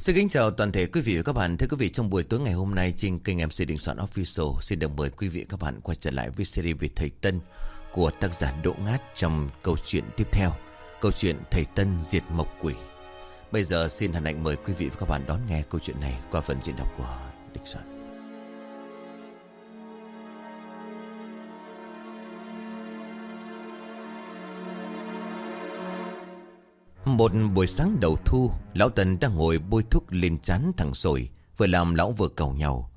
Xin kính chào toàn thể quý vị và các bạn. Thưa quý vị, trong buổi tối ngày hôm nay trên kênh MC Đình Soạn Official xin được mời quý vị và các bạn quay trở lại với series về Thầy Tân của tác giả Đỗ Ngát trong câu chuyện tiếp theo, câu chuyện Thầy Tân diệt mộc quỷ. Bây giờ xin hân hạnh mời quý vị và các bạn đón nghe câu chuyện này qua phần diễn đọc của Đình Soạn. Một buổi sáng đầu thu, Lão Tần đang ngồi bôi thuốc lên chán thằng sồi, Vừa làm lão vừa cầu nhau.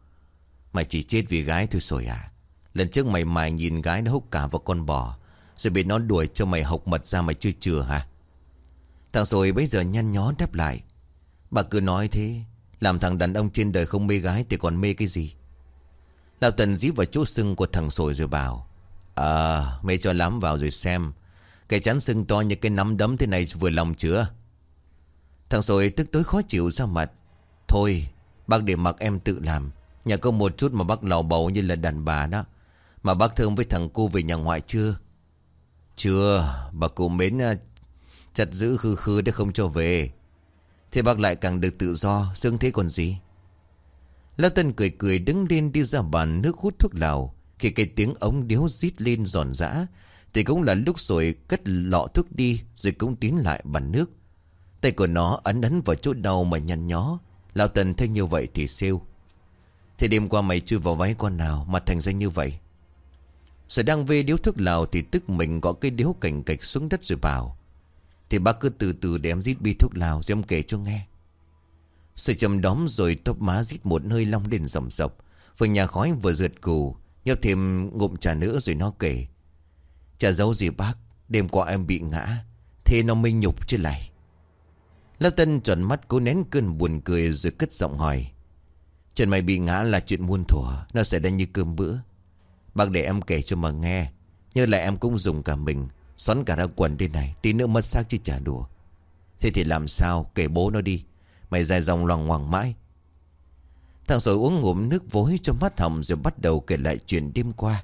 Mày chỉ chết vì gái thôi sồi à. Lần trước mày mày nhìn gái nó hút cả vào con bò, Rồi bị nó đuổi cho mày học mật ra mày chưa chừa hả? Thằng sồi bây giờ nhăn nhó đáp lại. Bà cứ nói thế, Làm thằng đàn ông trên đời không mê gái Thì còn mê cái gì? Lão Tần dí vào chỗ sưng của thằng sồi rồi bảo À mê cho lắm vào rồi xem cái chán sưng to như cái nắm đấm thế này vừa lòng chưa Thằng rồi tức tối khó chịu ra mặt. Thôi, bác để mặc em tự làm. Nhà có một chút mà bác lò bầu như là đàn bà đó. Mà bác thương với thằng cô về nhà ngoại chưa? Chưa, Bà cụ mến à, chặt giữ khư khư để không cho về. Thế bác lại càng được tự do Sướng thế còn gì? La Tân cười cười đứng lên đi ra bàn nước hút thuốc lào, Khi cái tiếng ống điếu rít lên giòn giã thì cũng là lúc rồi cất lọ thuốc đi, Rồi cũng tiến lại bàn nước. Tay của nó ấn ấn vào chỗ đầu mà nhăn nhó. Lão Tần thấy như vậy thì siêu. Thì đêm qua mày chui vào váy con nào Mà thành ra như vậy? Rồi đang về điếu thuốc lào Thì tức mình gõ cái điếu cảnh cạch xuống đất rồi bảo. Thì bác cứ từ từ để em rít bi thuốc lào Rồi em kể cho nghe. Rồi chầm đóm rồi tóc má rít một hơi long lên rầm rập. Vừa nhà khói vừa rượt cù, Nhấp thêm ngụm trà nữa rồi nó kể. Chả giấu gì bác. Đêm qua em bị ngã, Thế nó mới nhục chứ lại. Lão Tân tròn mắt cố nén cơn buồn cười Rồi cất giọng hỏi. Chuyện mày bị ngã là chuyện muôn thuở, Nó sẽ đến như cơm bữa. Bác để em kể cho mà nghe, Nhớ lại em cũng dùng cả mình, Xoắn cả ra quần đây này, Tí nữa mất xác chứ chả đùa. Thế thì làm sao, kể bố nó đi, Mày dài dòng loằng ngoằng mãi. Thằng sồi uống ngụm nước vối cho mắt hồng Rồi bắt đầu kể lại chuyện đêm qua.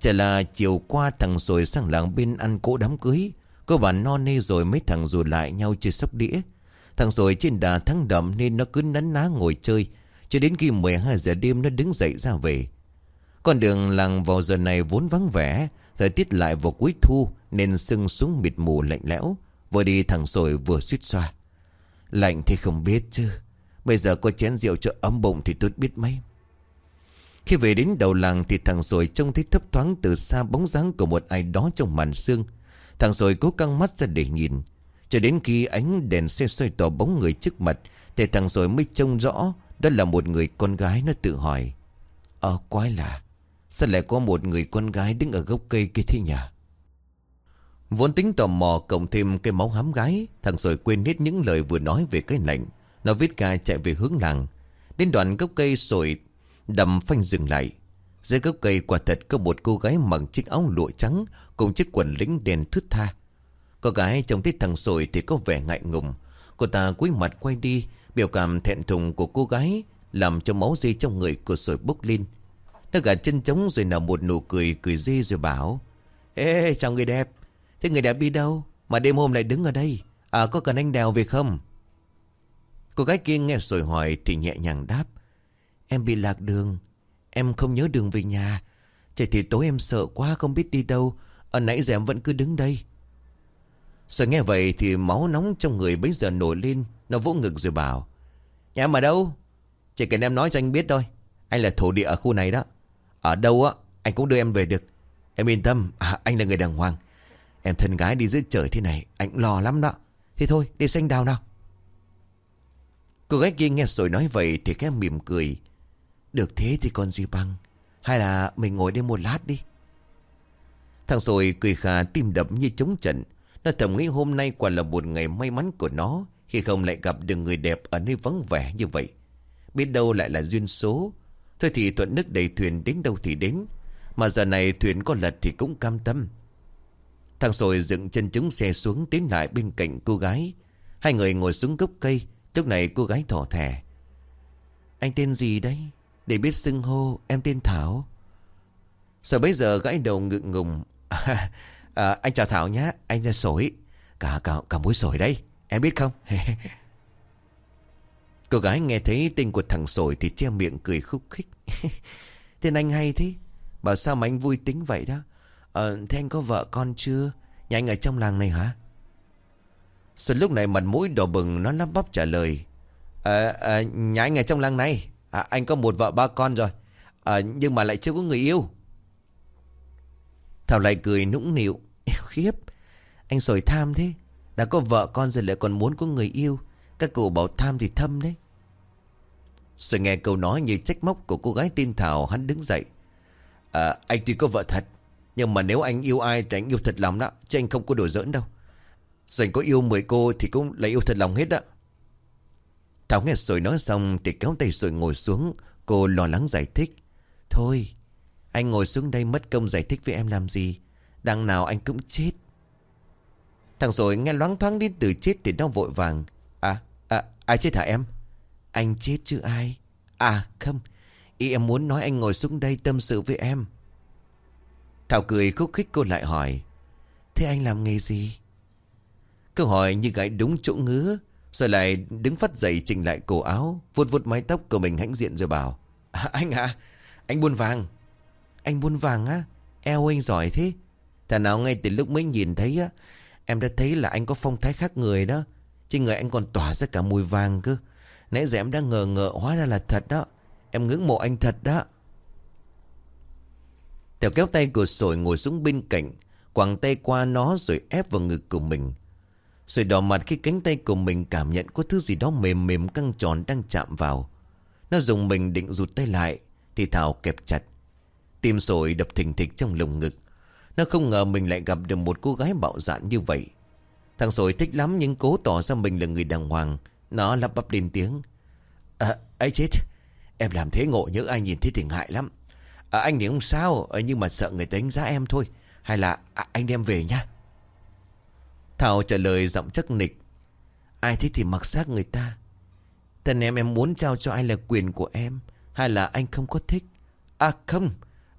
Chả là chiều qua thằng rồi sang làng bên ăn cỗ đám cưới. Cơ bản no nê rồi mấy thằng rủ lại nhau chơi sóc đĩa. Thằng rồi trên đà thắng đậm nên nó cứ nấn ná ngồi chơi, Cho đến khi 12 giờ đêm nó đứng dậy ra về. Con đường làng vào giờ này vốn vắng vẻ, Thời tiết lại vào cuối thu Nên sưng xuống mịt mù lạnh lẽo, Vừa đi thằng rồi vừa suýt xoa. Lạnh thì không biết chứ, Bây giờ có chén rượu cho ấm bụng thì tốt biết mấy khi về đến đầu làng thì thằng rồi trông thấy thấp thoáng từ xa bóng dáng của một ai đó trong màn sương. Thằng rồi cố căng mắt ra để nhìn. Cho đến khi ánh đèn xe xoay tỏ bóng người trước mặt thì thằng rồi mới trông rõ đó là một người con gái nó tự hỏi. Ờ quái lạ, sao lại có một người con gái đứng ở gốc cây kia thế nhỉ? Vốn tính tò mò cộng thêm cái máu hám gái Thằng rồi quên hết những lời vừa nói về cái lạnh Nó viết ca chạy về hướng làng Đến đoạn gốc cây sồi Đầm phanh dừng lại. Dưới gốc cây quả thật có một cô gái mặc chiếc áo lụa trắng Cùng chiếc quần lính đen thướt tha. Cô gái trông thấy thằng sồi thì có vẻ ngại ngùng. Cô ta cúi mặt quay đi, Biểu cảm thẹn thùng của cô gái Làm cho máu dây trong người của sồi bốc lên. Nó gạt chân trống rồi nở một nụ cười Cười dê rồi bảo, Ê, chào người đẹp. Thế người đẹp đi đâu? Mà đêm hôm lại đứng ở đây. À có cần anh đèo về không? Cô gái kia nghe sồi hỏi thì nhẹ nhàng đáp Em bị lạc đường. Em không nhớ đường về nhà. Trời thì tối em sợ quá không biết đi đâu. Ở nãy giờ em vẫn cứ đứng đây. Sợ nghe vậy thì máu nóng trong người bấy giờ nổi lên. Nó vỗ ngực rồi bảo Nhà em ở đâu? Chỉ cần em nói cho anh biết thôi. Anh là thổ địa ở khu này đó. Ở đâu á anh cũng đưa em về được. Em yên tâm. À, anh là người đàng hoàng. Em thân gái đi dưới trời thế này Anh lo lắm đó. Thì thôi đi xanh đào nào. Cô gái kia nghe rồi nói vậy Thì cái mỉm cười được thế thì còn gì bằng. Hay là mình ngồi đây một lát đi. Thằng rồi cười khà tim đập như trống trận. Nó thầm nghĩ hôm nay quả là một ngày may mắn của nó, Khi không lại gặp được người đẹp ở nơi vắng vẻ như vậy. Biết đâu lại là duyên số. Thôi thì thuận nước đầy thuyền đến đâu thì đến. Mà giờ này thuyền có lật thì cũng cam tâm. Thằng rồi dựng chân trứng xe xuống tiến lại bên cạnh cô gái. Hai người ngồi xuống gốc cây. Lúc này cô gái thỏ thẻ. Anh tên gì đấy để biết xưng hô em tên Thảo. Rồi bây giờ gãi đầu ngượng ngùng? À, à, Anh chào Thảo nhá Anh là sổi. Cả cả cả mối sổi đây Em biết không? Cô gái nghe thấy tên của thằng sổi Thì che miệng cười khúc khích. Tên anh hay thế. Bảo sao mà anh vui tính vậy đó? Ờ thế anh có vợ con chưa? Nhà anh ở trong làng này hả? Xuân lúc này mặt mũi đỏ bừng Nó lắp bắp trả lời. À, à, nhà anh ở trong làng này à, Anh có một vợ ba con rồi. À, Nhưng mà lại chưa có người yêu. Thảo lại cười nũng nịu. Khiếp Anh sồi tham thế. Đã có vợ con rồi lại còn muốn có người yêu. Các cụ bảo tham thì thâm đấy. Rồi nghe câu nói như trách móc của cô gái tin Thảo Hắn đứng dậy. À, Anh tuy có vợ thật Nhưng mà nếu anh yêu ai thì anh yêu thật lòng đó Chứ anh không có đùa giỡn đâu. Rồi anh có yêu 10 cô thì cũng là yêu thật lòng hết đó. Thảo nghe rồi nói xong Thì kéo tay rồi ngồi xuống. Cô lo lắng giải thích. Thôi anh ngồi xuống đây mất công giải thích với em làm gì? Đằng nào anh cũng chết. Thằng rồi nghe loáng thoáng đến từ chết thì nó vội vàng. À, à, ai chết hả em? Anh chết chứ ai? À không. Ý em muốn nói anh ngồi xuống đây tâm sự với em. Thảo cười khúc khích cô lại hỏi. Thế anh làm nghề gì? Câu hỏi như gãy đúng chỗ ngứa. Rồi lại đứng phát dậy chỉnh lại cổ áo Vuốt vuốt mái tóc của mình hãnh diện rồi bảo à, Anh à Anh buôn vàng. Anh buôn vàng á? Eo anh giỏi thế. Thằng nào ngay từ lúc mới nhìn thấy á Em đã thấy là anh có phong thái khác người đó. Trên người anh còn tỏa ra cả mùi vàng cơ. Nãy giờ em đã ngờ ngợ hóa ra là thật đó. Em ngưỡng mộ anh thật đó. Tèo kéo tay của sồi ngồi xuống bên cạnh quàng tay qua nó rồi ép vào ngực của mình. Sồi đỏ mặt khi cánh tay của mình cảm nhận có thứ gì đó mềm mềm căng tròn đang chạm vào. Nó dùng mình định rụt tay lại Thì Thảo kẹp chặt. Tim sồi đập thình thịch trong lồng ngực. Nó không ngờ mình lại gặp được một cô gái bạo dạn như vậy. Thằng sồi thích lắm nhưng cố tỏ ra mình là người đàng hoàng. Nó lắp bắp lên tiếng. À ấy chết. Em làm thế ngộ nhớ ai nhìn thấy thì ngại lắm. À, Anh thì không sao Nhưng mà sợ người ta đánh giá em thôi. Hay là à, anh đem về nhá." Thảo trả lời giọng chắc nịch. Ai thích thì mặc xác người ta. Thần em em muốn trao cho ai là quyền của em Hay là anh không có thích? À không.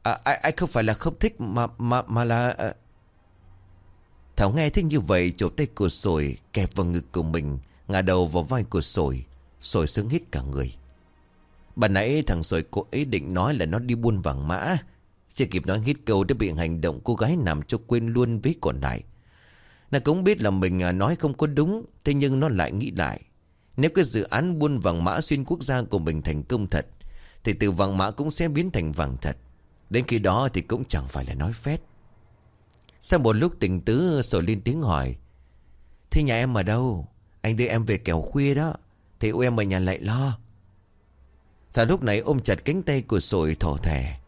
À, ai không phải là không thích Mà mà mà là à... Thảo nghe thích như vậy Chỗ tay của sồi kẹp vào ngực của mình Ngả đầu vào vai của sồi Sồi sướng hít cả người. Bà nãy thằng sồi cô ý định nói là nó đi buôn vàng mã. Chưa kịp nói hít câu đã bị hành động cô gái nằm cho quên luôn với còn lại nó cũng biết là mình à, nói không có đúng, Thế nhưng nó lại nghĩ lại. Nếu cái dự án buôn vàng mã xuyên quốc gia của mình thành công thật, Thì từ vàng mã cũng sẽ biến thành vàng thật. Đến khi đó thì cũng chẳng phải là nói phét. Sau một lúc tình tứ sồi lên tiếng hỏi, Thế nhà em ở đâu? Anh đưa em về kẻo khuya đó, Thì em ở nhà lại lo. Thảo lúc này ôm chặt cánh tay của sồi thổ thẻ,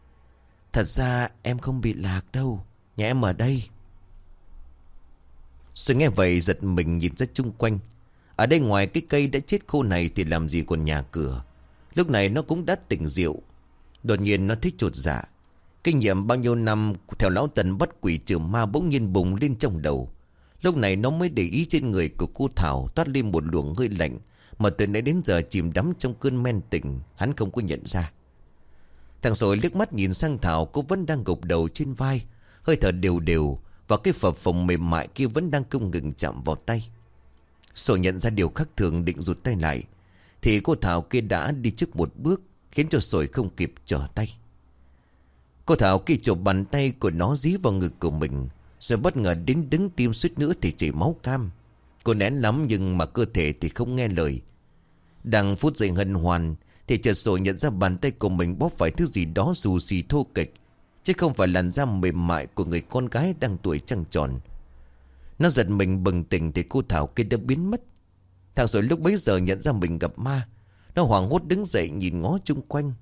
Thật ra em không bị lạc đâu, Nhà em ở đây. Rồi nghe vậy giật mình nhìn ra chung quanh. Ở đây ngoài cái cây đã chết khô này Thì làm gì còn nhà cửa? Lúc này nó cũng đã tỉnh rượu. Đột nhiên nó thích chuột dạ. Kinh nghiệm bao nhiêu năm Theo lão tần bắt quỷ trừ ma bỗng nhiên bùng lên trong đầu. Lúc này nó mới để ý trên người của cô Thảo Toát lên một luồng hơi lạnh, mà từ nãy đến giờ chìm đắm trong cơn men tình Hắn không có nhận ra. Thằng rồi liếc mắt nhìn sang Thảo, Cô vẫn đang gục đầu trên vai, Hơi thở đều đều và cái phở phồng mềm mại kia vẫn đang không ngừng chạm vào tay. Sổ nhận ra điều khác thường định rụt tay lại. Thì cô Thảo kia đã đi trước một bước, Khiến cho sồi không kịp trở tay. Cô Thảo kia chụp bàn tay của nó dí vào ngực của mình, Rồi bất ngờ đến đứng tim suýt nữa thì chảy máu cam. Cô nén lắm nhưng mà cơ thể thì không nghe lời. Đang phút giây hân hoàn Thì chợt sổ nhận ra bàn tay của mình bóp phải thứ gì đó dù xì thô kịch Chứ không phải làn da mềm mại của người con gái đang tuổi trăng tròn. Nó giật mình bừng tỉnh thì cô Thảo kia đã biến mất. Thằng rồi lúc bấy giờ nhận ra mình gặp ma. Nó hoảng hốt đứng dậy nhìn ngó chung quanh.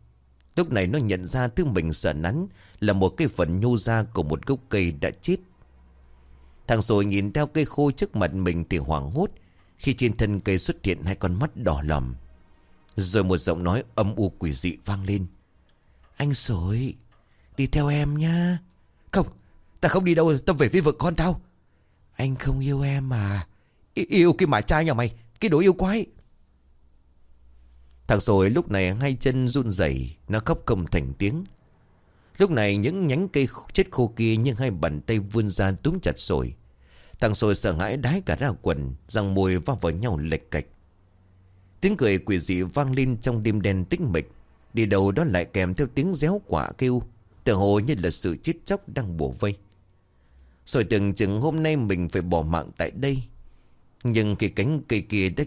Lúc này nó nhận ra thứ mình sợ nắn Là một cái phần nhô ra của một gốc cây đã chết. Thằng rồi nhìn theo cây khô trước mặt mình thì hoảng hốt. Khi trên thân cây xuất hiện hai con mắt đỏ lòm. Rồi một giọng nói âm u quỷ dị vang lên. Anh sồi Đi theo em nhá. Không, Ta không đi đâu Ta về với vợ con tao. Anh không yêu em mà. I, Yêu cái mải trai nhà mày, Cái đồ yêu quái. Thằng rồi lúc này hai chân run rẩy, Nó khóc không thành tiếng. Lúc này những nhánh cây chết khô kia Nhưng hai bàn tay vươn ra túm chặt sồi. Thằng sồi sợ hãi đái cả ra quần, Răng môi va vào nhau lệch cạch. Tiếng cười quỷ dị vang lên trong đêm đen tĩnh mịch. Đi đầu đó lại kèm theo tiếng réo quả kêu. Tự hồ như là sự chết chóc đang bổ vây. Rồi tưởng chừng hôm nay mình phải bỏ mạng tại đây. Nhưng khi cánh cây kia đã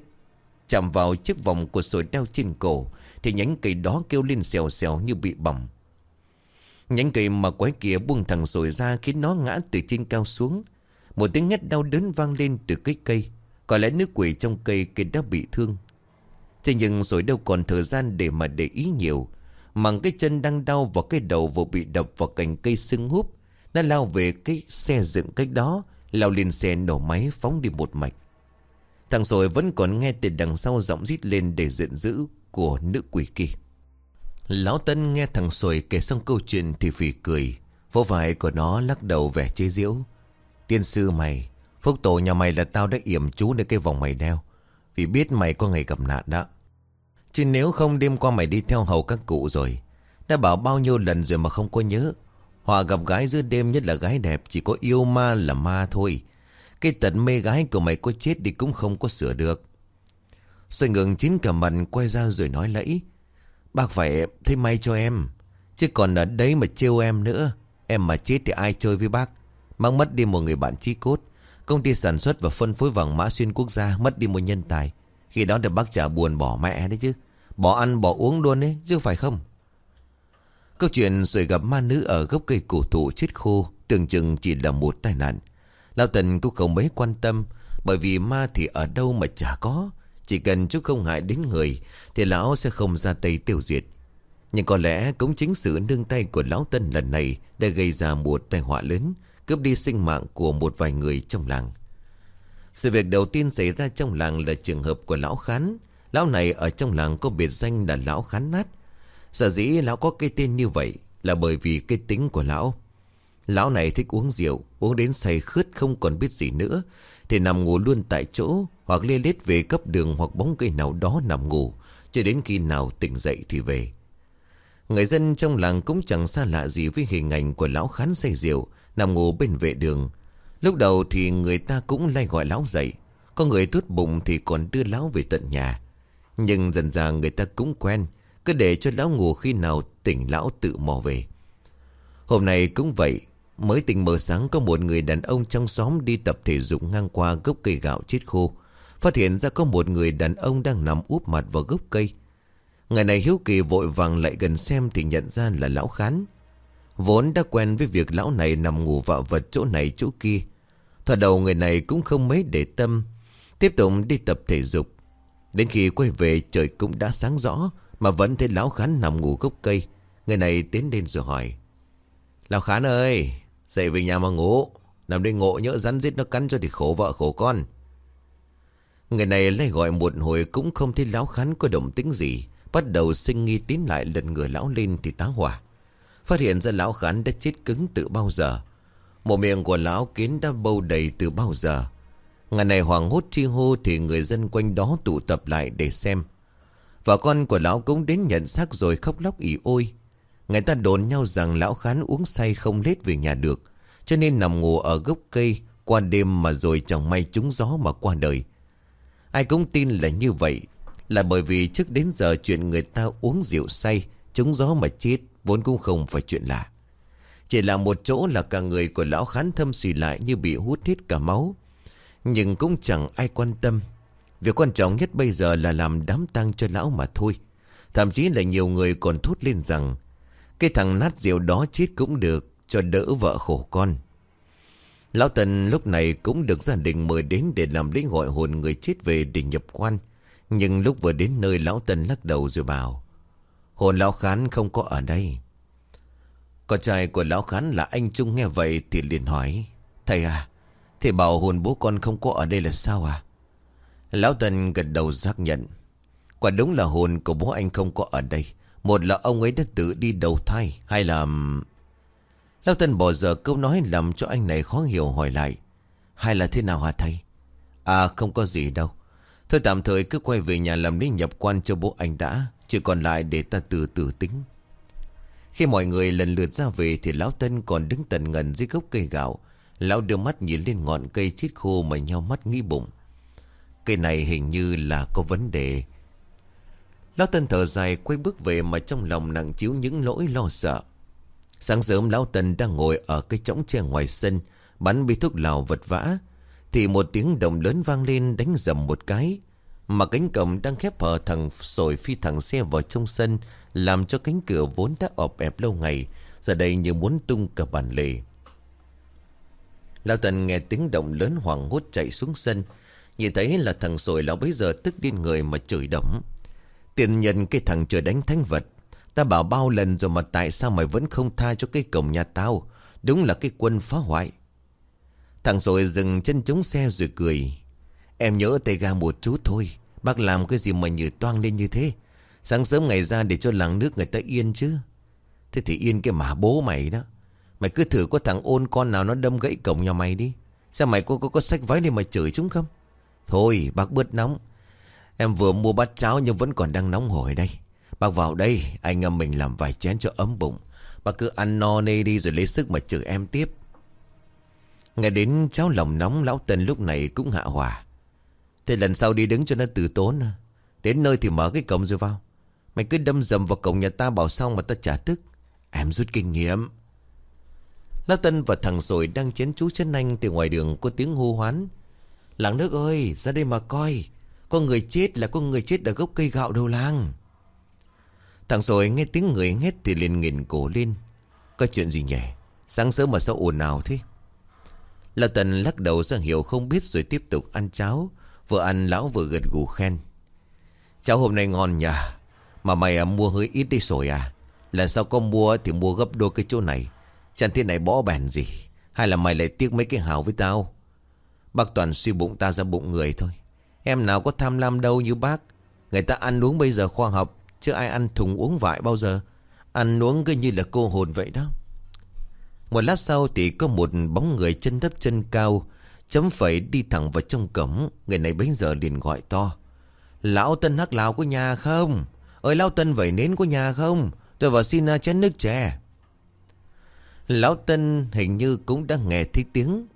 chạm vào chiếc vòng của sồi đeo trên cổ, Thì nhánh cây đó kêu lên xèo xèo như bị bầm. Nhánh cây mà quái kia buông thẳng sồi ra khiến nó ngã từ trên cao xuống. Một tiếng hét đau đớn vang lên từ cái cây. Có lẽ nước quỷ trong cây kia đã bị thương. Thế nhưng rồi đâu còn thời gian để mà để ý nhiều. Mằng cái chân đang đau và cái đầu vừa bị đập vào cành cây sưng húp Nó lao về cái xe dựng cách đó, Lao lên xe nổ máy phóng đi một mạch. Thằng rồi vẫn còn nghe từ đằng sau giọng rít lên để giận dữ của nữ quỷ kia. Lão Tân nghe thằng sồi kể xong câu chuyện thì phì cười Vô vai của nó lắc đầu vẻ chế giễu. Tiên sư mày, Phúc tổ nhà mày là tao đã yểm chú nơi cái vòng mày đeo. Vì biết mày có ngày gặp nạn đó. Chứ nếu không đêm qua mày đi theo hầu các cụ rồi, Đã bảo bao nhiêu lần rồi mà không có nhớ. Hòa gặp gái giữa đêm nhất là gái đẹp, Chỉ có yêu ma là ma thôi. Cái tật mê gái của mày có chết đi cũng không có sửa được. Xoay ngừng chín cả mặt quay ra rồi nói lẫy, Bác phải thấy may cho em, Chứ còn ở đấy mà trêu em nữa. Em mà chết thì ai chơi với bác? Mang mất đi một người bạn chí cốt. Công ty sản xuất và phân phối vàng mã xuyên quốc gia, Mất đi một nhân tài. Khi đó thì bác chả buồn bỏ mẹ đấy chứ. Bỏ ăn, bỏ uống luôn đấy, chứ phải không? Câu chuyện rồi gặp ma nữ ở gốc cây cổ thụ chết khô, Tưởng chừng chỉ là một tai nạn. Lão Tần cũng không mấy quan tâm, Bởi vì ma thì ở đâu mà chả có. Chỉ cần chú không hại đến người, Thì lão sẽ không ra tay tiêu diệt. Nhưng có lẽ cũng chính sự nương tay của lão Tân lần này Đã gây ra một tai họa lớn, Cướp đi sinh mạng của một vài người trong làng. Sự việc đầu tiên xảy ra trong làng là trường hợp của lão Khán. Lão này ở trong làng có biệt danh là lão Khán Nát. Sở dĩ lão có cái tên như vậy Là bởi vì cái tính của lão. Lão này thích uống rượu, Uống đến say khướt không còn biết gì nữa, Thì nằm ngủ luôn tại chỗ Hoặc lê lết về cấp đường hoặc bóng cây nào đó nằm ngủ, Cho đến khi nào tỉnh dậy thì về. Người dân trong làng cũng chẳng xa lạ gì với hình ảnh của lão khán say rượu, Nằm ngủ bên vệ đường. Lúc đầu thì người ta cũng lay gọi lão dậy. Có người tốt bụng thì còn đưa lão về tận nhà. Nhưng dần dần người ta cũng quen, Cứ để cho lão ngủ khi nào tỉnh lão tự mò về. Hôm nay cũng vậy, Mới tỉnh mờ sáng có một người đàn ông trong xóm đi tập thể dục ngang qua gốc cây gạo chết khô. Phát hiện ra có một người đàn ông đang nằm úp mặt vào gốc cây. Ngày này hiếu kỳ vội vàng lại gần xem thì nhận ra là lão khán. Vốn đã quen với việc lão này nằm ngủ vạ vật chỗ này chỗ kia Thoạt đầu người này cũng không mấy để tâm. Tiếp tục đi tập thể dục. Đến khi quay về, trời cũng đã sáng rõ, Mà vẫn thấy lão khán nằm ngủ gốc cây. Người này tiến lên rồi hỏi, Lão khán ơi, Dậy về nhà mà ngủ. Nằm đây ngộ nhỡ rắn giết nó cắn cho thì khổ vợ khổ con. Người này lấy gọi một hồi cũng không thấy lão khán có động tính gì. Bắt đầu sinh nghi tín lại lần người lão lên thì tá hỏa. Phát hiện ra lão khán đã chết cứng từ bao giờ. Một miệng của lão kiến đã bâu đầy từ bao giờ. Ngày này hoàng hốt chi hô thì người dân quanh đó tụ tập lại để xem. Và con của lão cũng đến nhận xác rồi khóc lóc ỉ ôi. Người ta đồn nhau rằng lão khán uống say không lết về nhà được, Cho nên nằm ngủ ở gốc cây Qua đêm mà rồi chẳng may trúng gió mà qua đời. Ai cũng tin là như vậy, Là bởi vì trước đến giờ chuyện người ta uống rượu say, Trúng gió mà chết Vốn cũng không phải chuyện lạ. Chỉ là một chỗ là cả người của lão khán thâm xì lại Như bị hút hết cả máu Nhưng cũng chẳng ai quan tâm Việc quan trọng nhất bây giờ là làm đám tang cho lão mà thôi Thậm chí là nhiều người còn thốt lên rằng, Cái thằng nát rượu đó chết cũng được, Cho đỡ vợ khổ con Lão Tần lúc này cũng được gia đình mời đến để làm lễ gọi hồn người chết về để nhập quan. Nhưng lúc vừa đến nơi, Lão Tần lắc đầu rồi bảo. Hồn Lão Khán không có ở đây. Con trai của Lão Khán là anh Trung nghe vậy thì liền hỏi. Thầy à, thầy bảo hồn bố con không có ở đây là sao à? Lão Tần gật đầu xác nhận. Quả đúng là hồn của bố anh không có ở đây. Một là ông ấy đã tự đi đầu thai. Hay là... Lão Tân bỏ giờ câu nói làm cho anh này khó hiểu hỏi lại. Hay là thế nào hả thầy? À không có gì đâu. Thôi tạm thời cứ quay về nhà làm lý nhập quan cho bố anh đã. Chỉ còn lại để ta từ từ tính. Khi mọi người lần lượt ra về thì Lão Tân còn đứng tần ngần dưới gốc cây gạo. Lão đưa mắt nhìn lên ngọn cây chết khô mà nhau mắt nghĩ bụng. Cây này hình như là có vấn đề. Lão Tân thở dài quay bước về mà trong lòng nặng chiếu những lỗi lo sợ. Sáng sớm Lão Tân đang ngồi ở cái trống tre ngoài sân, bắn bi thuốc lào vật vã. Thì một tiếng đồng lớn vang lên đánh dầm một cái. Mà cánh cổng đang khép hờ thằng sồi phi thẳng xe vào trong sân, làm cho cánh cửa vốn đã ọp ẹp lâu ngày, giờ đây như muốn tung cả bàn lề. Lão tần nghe tiếng động lớn hoảng hốt chạy xuống sân, nhìn thấy là thằng sồi lão bấy giờ tức điên người mà chửi đổng. Tiền nhân cái thằng trời đánh thánh vật. Ta bảo bao lần rồi mà tại sao mày vẫn không tha cho cái cổng nhà tao? Đúng là cái quân phá hoại. Thằng rồi dừng chân chống xe rồi cười. Em nhớ tay ga một chút thôi. Bác làm cái gì mà như toang lên như thế? Sáng sớm ngày ra để cho làng nước người ta yên chứ. Thế thì yên cái mà bố mày đó. Mày cứ thử có thằng ôn con nào nó đâm gãy cổng nhà mày đi. Sao mày có có, có sách váy lên mà chửi chúng không? Thôi bác bớt nóng. Em vừa mua bát cháo nhưng vẫn còn đang nóng hổi đây. Bác vào đây Anh em mình làm vài chén cho ấm bụng. Bác cứ ăn no nê đi rồi lấy sức mà chửi em tiếp. Nghe đến cháo lòng nóng Lão Tân lúc này cũng hạ hòa. Thế lần sau đi đứng cho nó từ tốn à. Đến nơi thì mở cái cổng rồi vào. Mày cứ đâm dầm vào cổng nhà ta bảo xong mà ta trả tức Em rút kinh nghiệm. Lão Tân và thằng rồi đang chén chú chân anh Từ ngoài đường có tiếng hô hoán. Làng nước ơi, ra đây mà coi. Có người chết là có người chết ở gốc cây gạo đầu làng. Thằng rồi nghe tiếng người hét thì liền nghìn cổ lên. Có chuyện gì nhỉ? Sáng sớm mà sao ồn ào thế? Lão tân lắc đầu ra hiểu không biết rồi tiếp tục ăn cháo. Vừa ăn lão vừa gật gù khen. Cháo hôm nay ngon nhỉ Mà mày à, mua hơi ít đi rồi à. Lần sau có mua thì mua gấp đôi cái chỗ này. Chẳng thế này bỏ bèn gì Hay là mày lại tiếc mấy cái hào với tao? Bác Toàn suy bụng ta ra bụng người thôi. Em nào có tham lam đâu như bác. Người ta ăn uống bây giờ khoa học Chứ ai ăn thùng uống vại bao giờ. Ăn uống cứ như là cô hồn vậy đó. Một lát sau thì có một bóng người chân thấp chân cao Chấm phẩy đi thẳng vào trong cổng. Người này bấy giờ liền gọi to. Lão Tân hắc lào có nhà không? Ơi, Lão Tân vẩy nến có nhà không? Tôi vào xin à, chén nước chè. Lão Tân hình như cũng đã nghe thấy tiếng.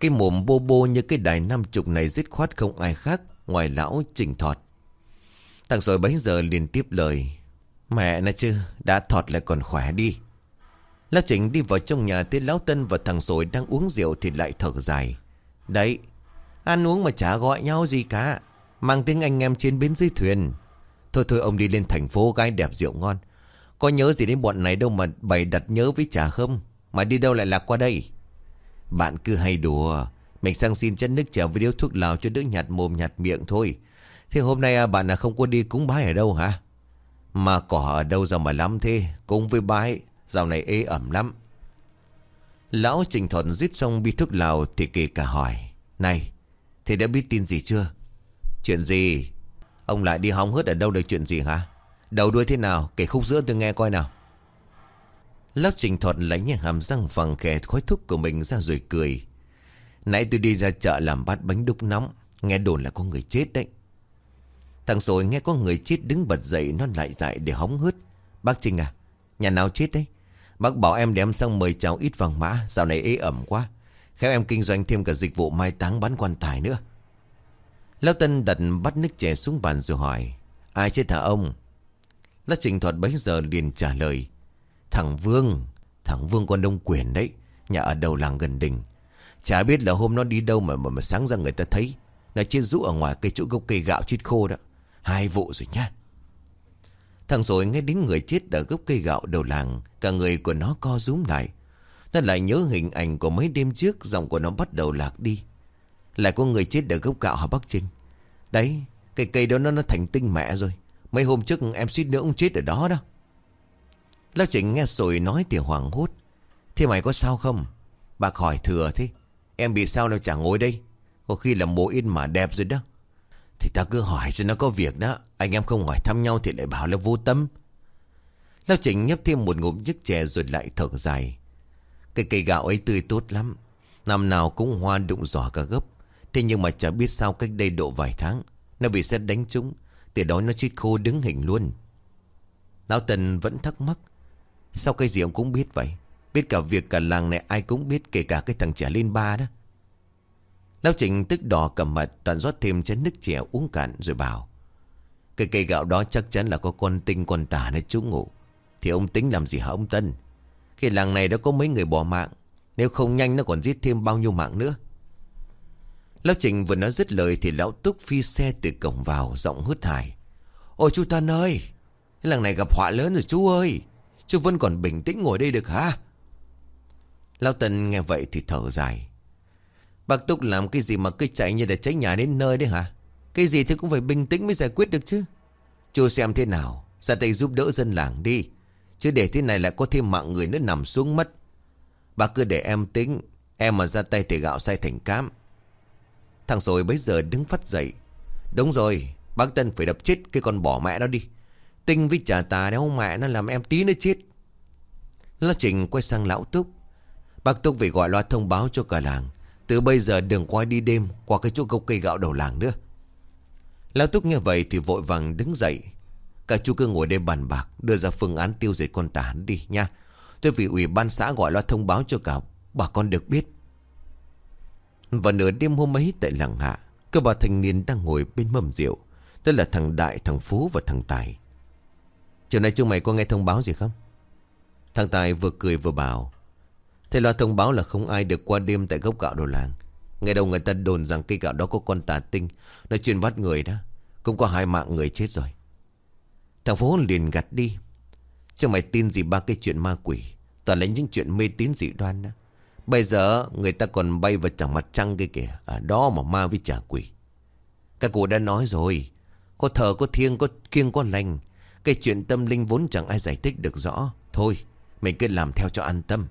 Cái mồm bô bô như cái đài năm chục này dứt khoát không ai khác, Ngoài lão trình thọt. Thằng rồi bấy giờ liền tiếp lời. Mẹ nè chứ, Đã thọt lại còn khỏe đi. Lão Trình đi vào trong nhà Thấy Lão Tân và thằng rồi đang uống rượu Thì lại thở dài. Đấy, Ăn uống mà chả gọi nhau gì cả. Mang tiếng anh em trên bến dưới thuyền. Thôi thôi, ông đi lên thành phố gái đẹp rượu ngon. Có nhớ gì đến bọn này đâu mà bày đặt nhớ với chả không? Mà đi đâu lại lạc qua đây? Bạn cứ hay đùa. Mình sang xin chất nước chèo với điếu thuốc lào cho đỡ nhạt mồm nhạt miệng thôi. Thế hôm nay à, bạn là không có đi cúng bái ở đâu hả? Mà cỏ ở đâu ra mà lắm thế? Cúng với bái, Dạo này ế ẩm lắm. Lão Trình Thuận giết xong bi thuốc lào Thì kể cả hỏi Này thầy đã biết tin gì chưa Chuyện gì Ông lại đi hóng hớt ở đâu được chuyện gì hả Đầu đuôi thế nào Kể khúc giữa tôi nghe coi nào Lão Trình Thuận lánh những hàm răng vàng khẽ khói thuốc của mình ra rồi cười. Nãy tôi đi ra chợ làm bát bánh đúc nóng. Nghe đồn là có người chết đấy. Thằng rồi nghe có người chết đứng bật dậy nó lại dại để hóng hớt. Bác Trình à, nhà nào chết đấy? Bác bảo em đem sang mời chào ít vàng mã, dạo này ế ẩm quá. Khéo em kinh doanh thêm cả dịch vụ mai táng bán quan tài nữa. Lão Tân đặt bắt nước chè xuống bàn rồi hỏi. Ai chết hả ông? Lão Trình Thuật bấy giờ liền trả lời. Thằng Vương Thằng Vương con đông quyền đấy Nhà ở đầu làng gần đình Chả biết là hôm nó đi đâu mà mà, mà sáng ra người ta thấy Nó chết rũ ở ngoài cây chỗ gốc cây gạo chết khô đó Hai vụ rồi nhá. Thằng rồi nghe đến người chết ở gốc cây gạo đầu làng Cả người của nó co rúm lại. Nó lại nhớ hình ảnh của mấy đêm trước Giọng của nó bắt đầu lạc đi. Lại có người chết ở gốc gạo hả Bắc Trinh? Đấy Cây cây đó nó, nó thành tinh mẹ rồi. Mấy hôm trước em suýt nữa ông chết ở đó đó. Lão Trịnh nghe rồi nói thì hoảng hốt. Thế mày có sao không? Bà hỏi thừa thế. Em bị sao đâu chả ngồi đây? Có khi là mộ in mà đẹp rồi đó. Thì ta cứ hỏi cho nó có việc đó. Anh em không hỏi thăm nhau thì lại bảo là vô tâm. Lão Trịnh nhấp thêm một ngụm chiếc chè rồi lại thở dài. Cái cây gạo ấy tươi tốt lắm. Năm nào cũng hoa đụng giỏ cả gấp Thế nhưng mà chả biết sao cách đây độ vài tháng, Nó bị xét đánh trúng. Từ đó nó chết khô đứng hình luôn. Lão Tần vẫn thắc mắc, Sao cây gì ông cũng biết vậy? Biết cả việc cả làng này ai cũng biết, Kể cả cái thằng trẻ lên ba đó. Lão Trịnh tức đỏ cầm mặt Toàn rót thêm chén nước chè uống cạn rồi bảo, Cái cây gạo đó chắc chắn là có con tinh con tà nó trú ngủ Thì ông tính làm gì hả ông Tân? Cái làng này đã có mấy người bỏ mạng, Nếu không nhanh nó còn giết thêm bao nhiêu mạng nữa. Lão Trịnh vừa nói dứt lời Thì lão Túc phi xe từ cổng vào, Giọng hứt hải, Ôi chú Tân ơi, Cái làng này gặp họa lớn rồi chú ơi, Chú vẫn còn bình tĩnh ngồi đây được hả? Lão Tân nghe vậy thì thở dài Bác Túc làm cái gì mà cứ chạy như để cháy nhà đến nơi đấy hả? Cái gì thì cũng phải bình tĩnh mới giải quyết được chứ. Chú xem thế nào, Ra tay giúp đỡ dân làng đi. Chứ để thế này lại có thêm mạng người nữa nằm xuống mất. Bác cứ để em tính, Em mà ra tay thì gạo say thành cám. Thằng rồi bây giờ đứng phát dậy. Đúng rồi, Bác Tân phải đập chết cái con bỏ mẹ nó đi. Tinh với trà tà đéo mẹ nó làm em tí nữa chết. Lão Trình quay sang lão Túc. Bác Túc phải gọi loa thông báo cho cả làng. Từ bây giờ đừng qua đi đêm Qua cái chỗ gốc cây gạo đầu làng nữa. Lão Túc nghe vậy thì vội vàng đứng dậy. Cả chú cứ ngồi đây bàn bạc Đưa ra phương án tiêu diệt con tản đi nha. Tôi vì ủy ban xã gọi loa thông báo cho cả Bà con được biết. Và nửa đêm hôm ấy tại làng hạ Cơ bà thanh niên đang ngồi bên mâm rượu. Tức là thằng Đại, thằng Phú và thằng Tài. Chiều nay chúng mày có nghe thông báo gì không? Thằng Tài vừa cười vừa bảo Thế loa thông báo là không ai được qua đêm tại gốc gạo đồ làng. Ngày đầu người ta đồn rằng cây gạo đó có con tà tinh. Nó chuyên bắt người đó. Cũng có hai mạng người chết rồi. Thằng phố liền gạt đi. Chứ mày tin gì ba cái chuyện ma quỷ? Toàn là những chuyện mê tín dị đoan đó Bây giờ người ta còn bay vào chẳng mặt trăng kia kìa. Ở đó mà ma với trả quỷ. Các cụ đã nói rồi. Có thờ, có thiêng, có kiêng, có lành. Cái chuyện tâm linh vốn chẳng ai giải thích được rõ. Thôi, mình cứ làm theo cho an tâm.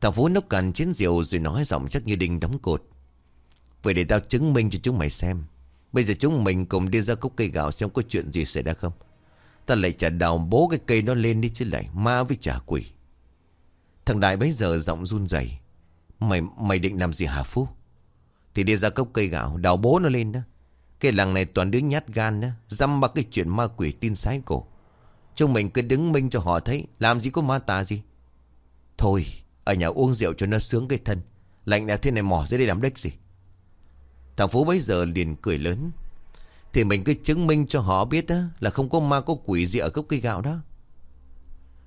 Thằng Phú nốc cằn chén rượu rồi nói giọng chắc như đinh đóng cột. Vậy để tao chứng minh cho chúng mày xem. Bây giờ chúng mình cùng đi ra cốc cây gạo xem có chuyện gì xảy ra không. Ta lại chả đào bố cái cây nó lên đi chứ lại ma với trả quỷ. Thằng Đại bấy giờ giọng run rẩy. Mày mày định làm gì hả Phú? Thì đi ra cốc cây gạo, đào bố nó lên đó. Cái làng này toàn đứa nhát gan đó, Dăm ba cái chuyện ma quỷ tin sái cổ. Chúng mình cứ đứng minh cho họ thấy, Làm gì có ma tà gì? Thôi ở nhà uống rượu cho nó sướng cái thân. Lạnh nào thế này mỏ dưới đây làm đếch gì? Thằng Phú bấy giờ liền cười lớn. Thì mình cứ chứng minh cho họ biết đó Là không có ma, có quỷ gì ở gốc cây gạo đó.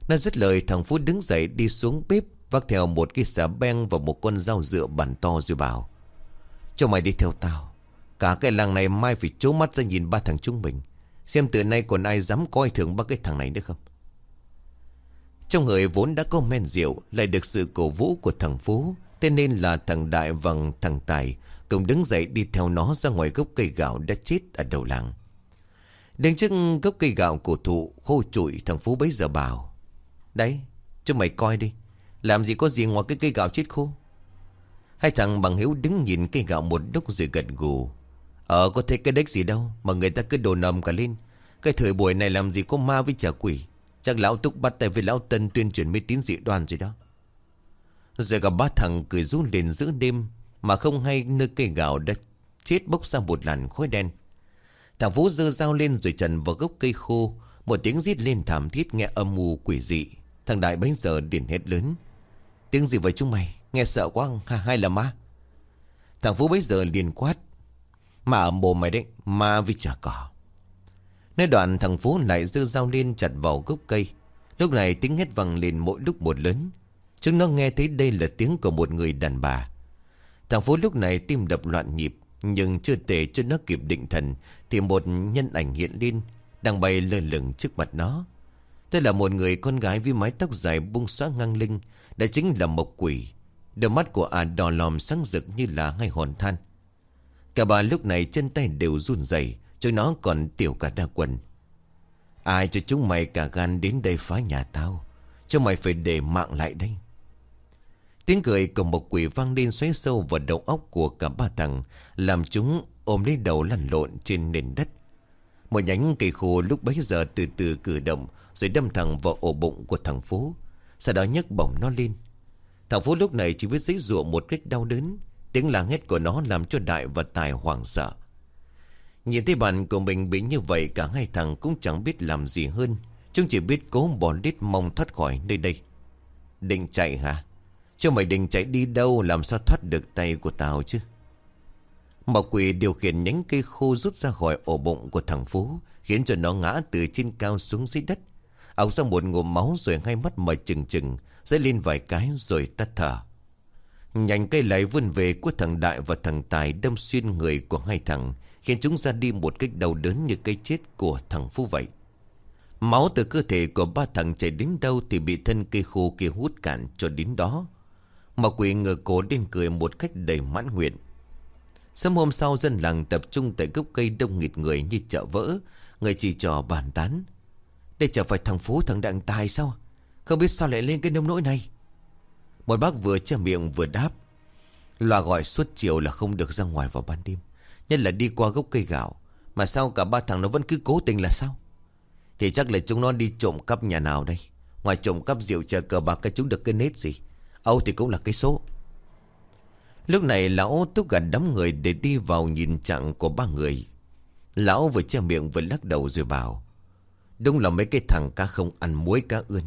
Nó dứt lời, thằng Phú đứng dậy đi xuống bếp, Vác theo một cái xà beng và một con dao dựa bàn to rồi bảo, Cho mày đi theo tao. Cả cái làng này mai phải trố mắt ra nhìn ba thằng chúng mình. Xem từ nay còn ai dám coi thường ba cái thằng này nữa không? Trong người vốn đã có men rượu, Lại được sự cổ vũ của thằng Phú, Thế nên là thằng Đại và thằng Tài Cùng đứng dậy đi theo nó ra ngoài gốc cây gạo đã chết ở đầu làng. Đến trước gốc cây gạo cổ thụ, khô trụi, thằng Phú bấy giờ bảo, Đấy cho mày coi đi, Làm gì có gì ngoài cái cây gạo chết khô? Hai thằng bằng hiếu đứng nhìn cây gạo một lúc rồi gật gù Ờ có thấy cái đếch gì đâu, Mà người ta cứ đồ nầm cả lên. Cái thời buổi này làm gì có ma với trả quỷ. Chắc lão túc bắt tay với lão tân tuyên truyền mê tín dị đoan gì đó. Rồi cả ba thằng cười rú lên giữa đêm Mà không hay nơi cây gạo đã chết bốc ra một làn khói đen. Thằng Vũ dơ dao lên rồi trần vào gốc cây khô Một tiếng rít lên thảm thiết nghe âm mù quỷ dị. Thằng Đại bấy giờ điển hết lớn Tiếng gì vậy chúng mày? Nghe sợ quá ha, hay là ma? Thằng Vũ bấy giờ liền quát Mà ở mồm mày đấy Ma vì chả cỏ. Nơi đoạn thằng Phú lại dư dao lên chặt vào gốc cây. Lúc này tiếng hét vang lên mỗi lúc một lớn. Chúng nó nghe thấy đây là tiếng của một người đàn bà. Thằng Phú lúc này tim đập loạn nhịp, Nhưng chưa tệ cho nó kịp định thần, Thì một nhân ảnh hiện lên, Đang bay lơ lửng trước mặt nó. Đây là một người con gái với mái tóc dài bung xóa ngang lưng, Đã chính là Mộc Quỷ. Đôi mắt của ả đỏ lòm sáng rực như là hai hòn than. Cả bà lúc này chân tay đều run rẩy Chúng nó còn tiểu cả đa quần. Ai cho chúng mày cả gan đến đây phá nhà tao? Cho mày phải để mạng lại đây. Tiếng cười của một quỷ vang lên xoáy sâu vào đầu óc của cả ba thằng, Làm chúng ôm lấy đầu lăn lộn trên nền đất. Một nhánh cây khô lúc bấy giờ từ từ cử động, Rồi đâm thẳng vào ổ bụng của thằng Phú. Sau đó nhấc bổng nó lên. Thằng Phú lúc này chỉ biết giấy ruộng một cách đau đớn. Tiếng la hét của nó làm cho Đại và Tài hoảng sợ. Nhìn thấy bạn của mình bị như vậy Cả hai thằng cũng chẳng biết làm gì hơn. Chúng chỉ biết cố bỏ đít mong thoát khỏi nơi đây. Định chạy hả? Cho mày định chạy đi đâu Làm sao thoát được tay của tao chứ? Mà quỷ điều khiển nhánh cây khô rút ra khỏi ổ bụng của thằng Phú Khiến cho nó ngã từ trên cao xuống dưới đất. Ông ra một ngụm máu rồi hai mắt mở chừng chừng, Dấy lên vài cái rồi tắt thở. Nhành cây lại vươn về của thằng Đại và thằng Tài đâm xuyên người của hai thằng. Khiến chúng ra đi một cách đau đớn như cây chết của thằng Phú vậy. Máu từ cơ thể của ba thằng chảy đến đâu thì bị thân cây khô kia hút cạn cho đến đó. Mà quỷ ngờ cố đến cười một cách đầy mãn nguyện. Sớm hôm sau dân làng tập trung tại gốc cây đông nghịt người như chợ vỡ, Người chỉ trò bàn tán. Đây chẳng phải thằng Phú, thằng Đặng Tài sao? Không biết sao lại lên cái nông nỗi này? Một bác vừa che miệng vừa đáp. Loa gọi suốt chiều là không được ra ngoài vào ban đêm. Nhất là đi qua gốc cây gạo. Mà sao cả ba thằng nó vẫn cứ cố tình là sao? Thì chắc là chúng nó đi trộm cắp nhà nào đây? Ngoài trộm cắp rượu chờ cờ bạc cái chúng được cái nết gì? Âu thì cũng là cái số. Lúc này lão túc gần đám người để đi vào nhìn trạng của ba người. Lão vừa che miệng vừa lắc đầu rồi bảo, Đúng là mấy cái thằng cá không ăn muối cá ươn.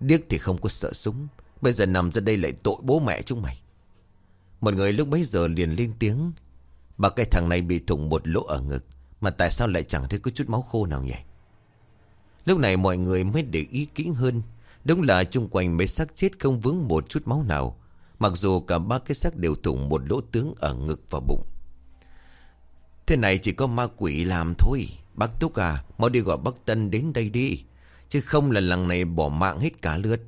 Điếc thì không có sợ súng. Bây giờ nằm ra đây lại tội bố mẹ chúng mày. Một người lúc bấy giờ liền lên tiếng Bà cái thằng này bị thủng một lỗ ở ngực, Mà tại sao lại chẳng thấy có chút máu khô nào nhỉ? Lúc này mọi người mới để ý kỹ hơn. Đúng là chung quanh mấy xác chết không vướng một chút máu nào, Mặc dù cả ba cái xác đều thủng một lỗ tướng ở ngực và bụng. Thế này chỉ có ma quỷ làm thôi. Bác Túc à Mau đi gọi bác Tân đến đây đi, Chứ không là lần này bỏ mạng hết cả lượt.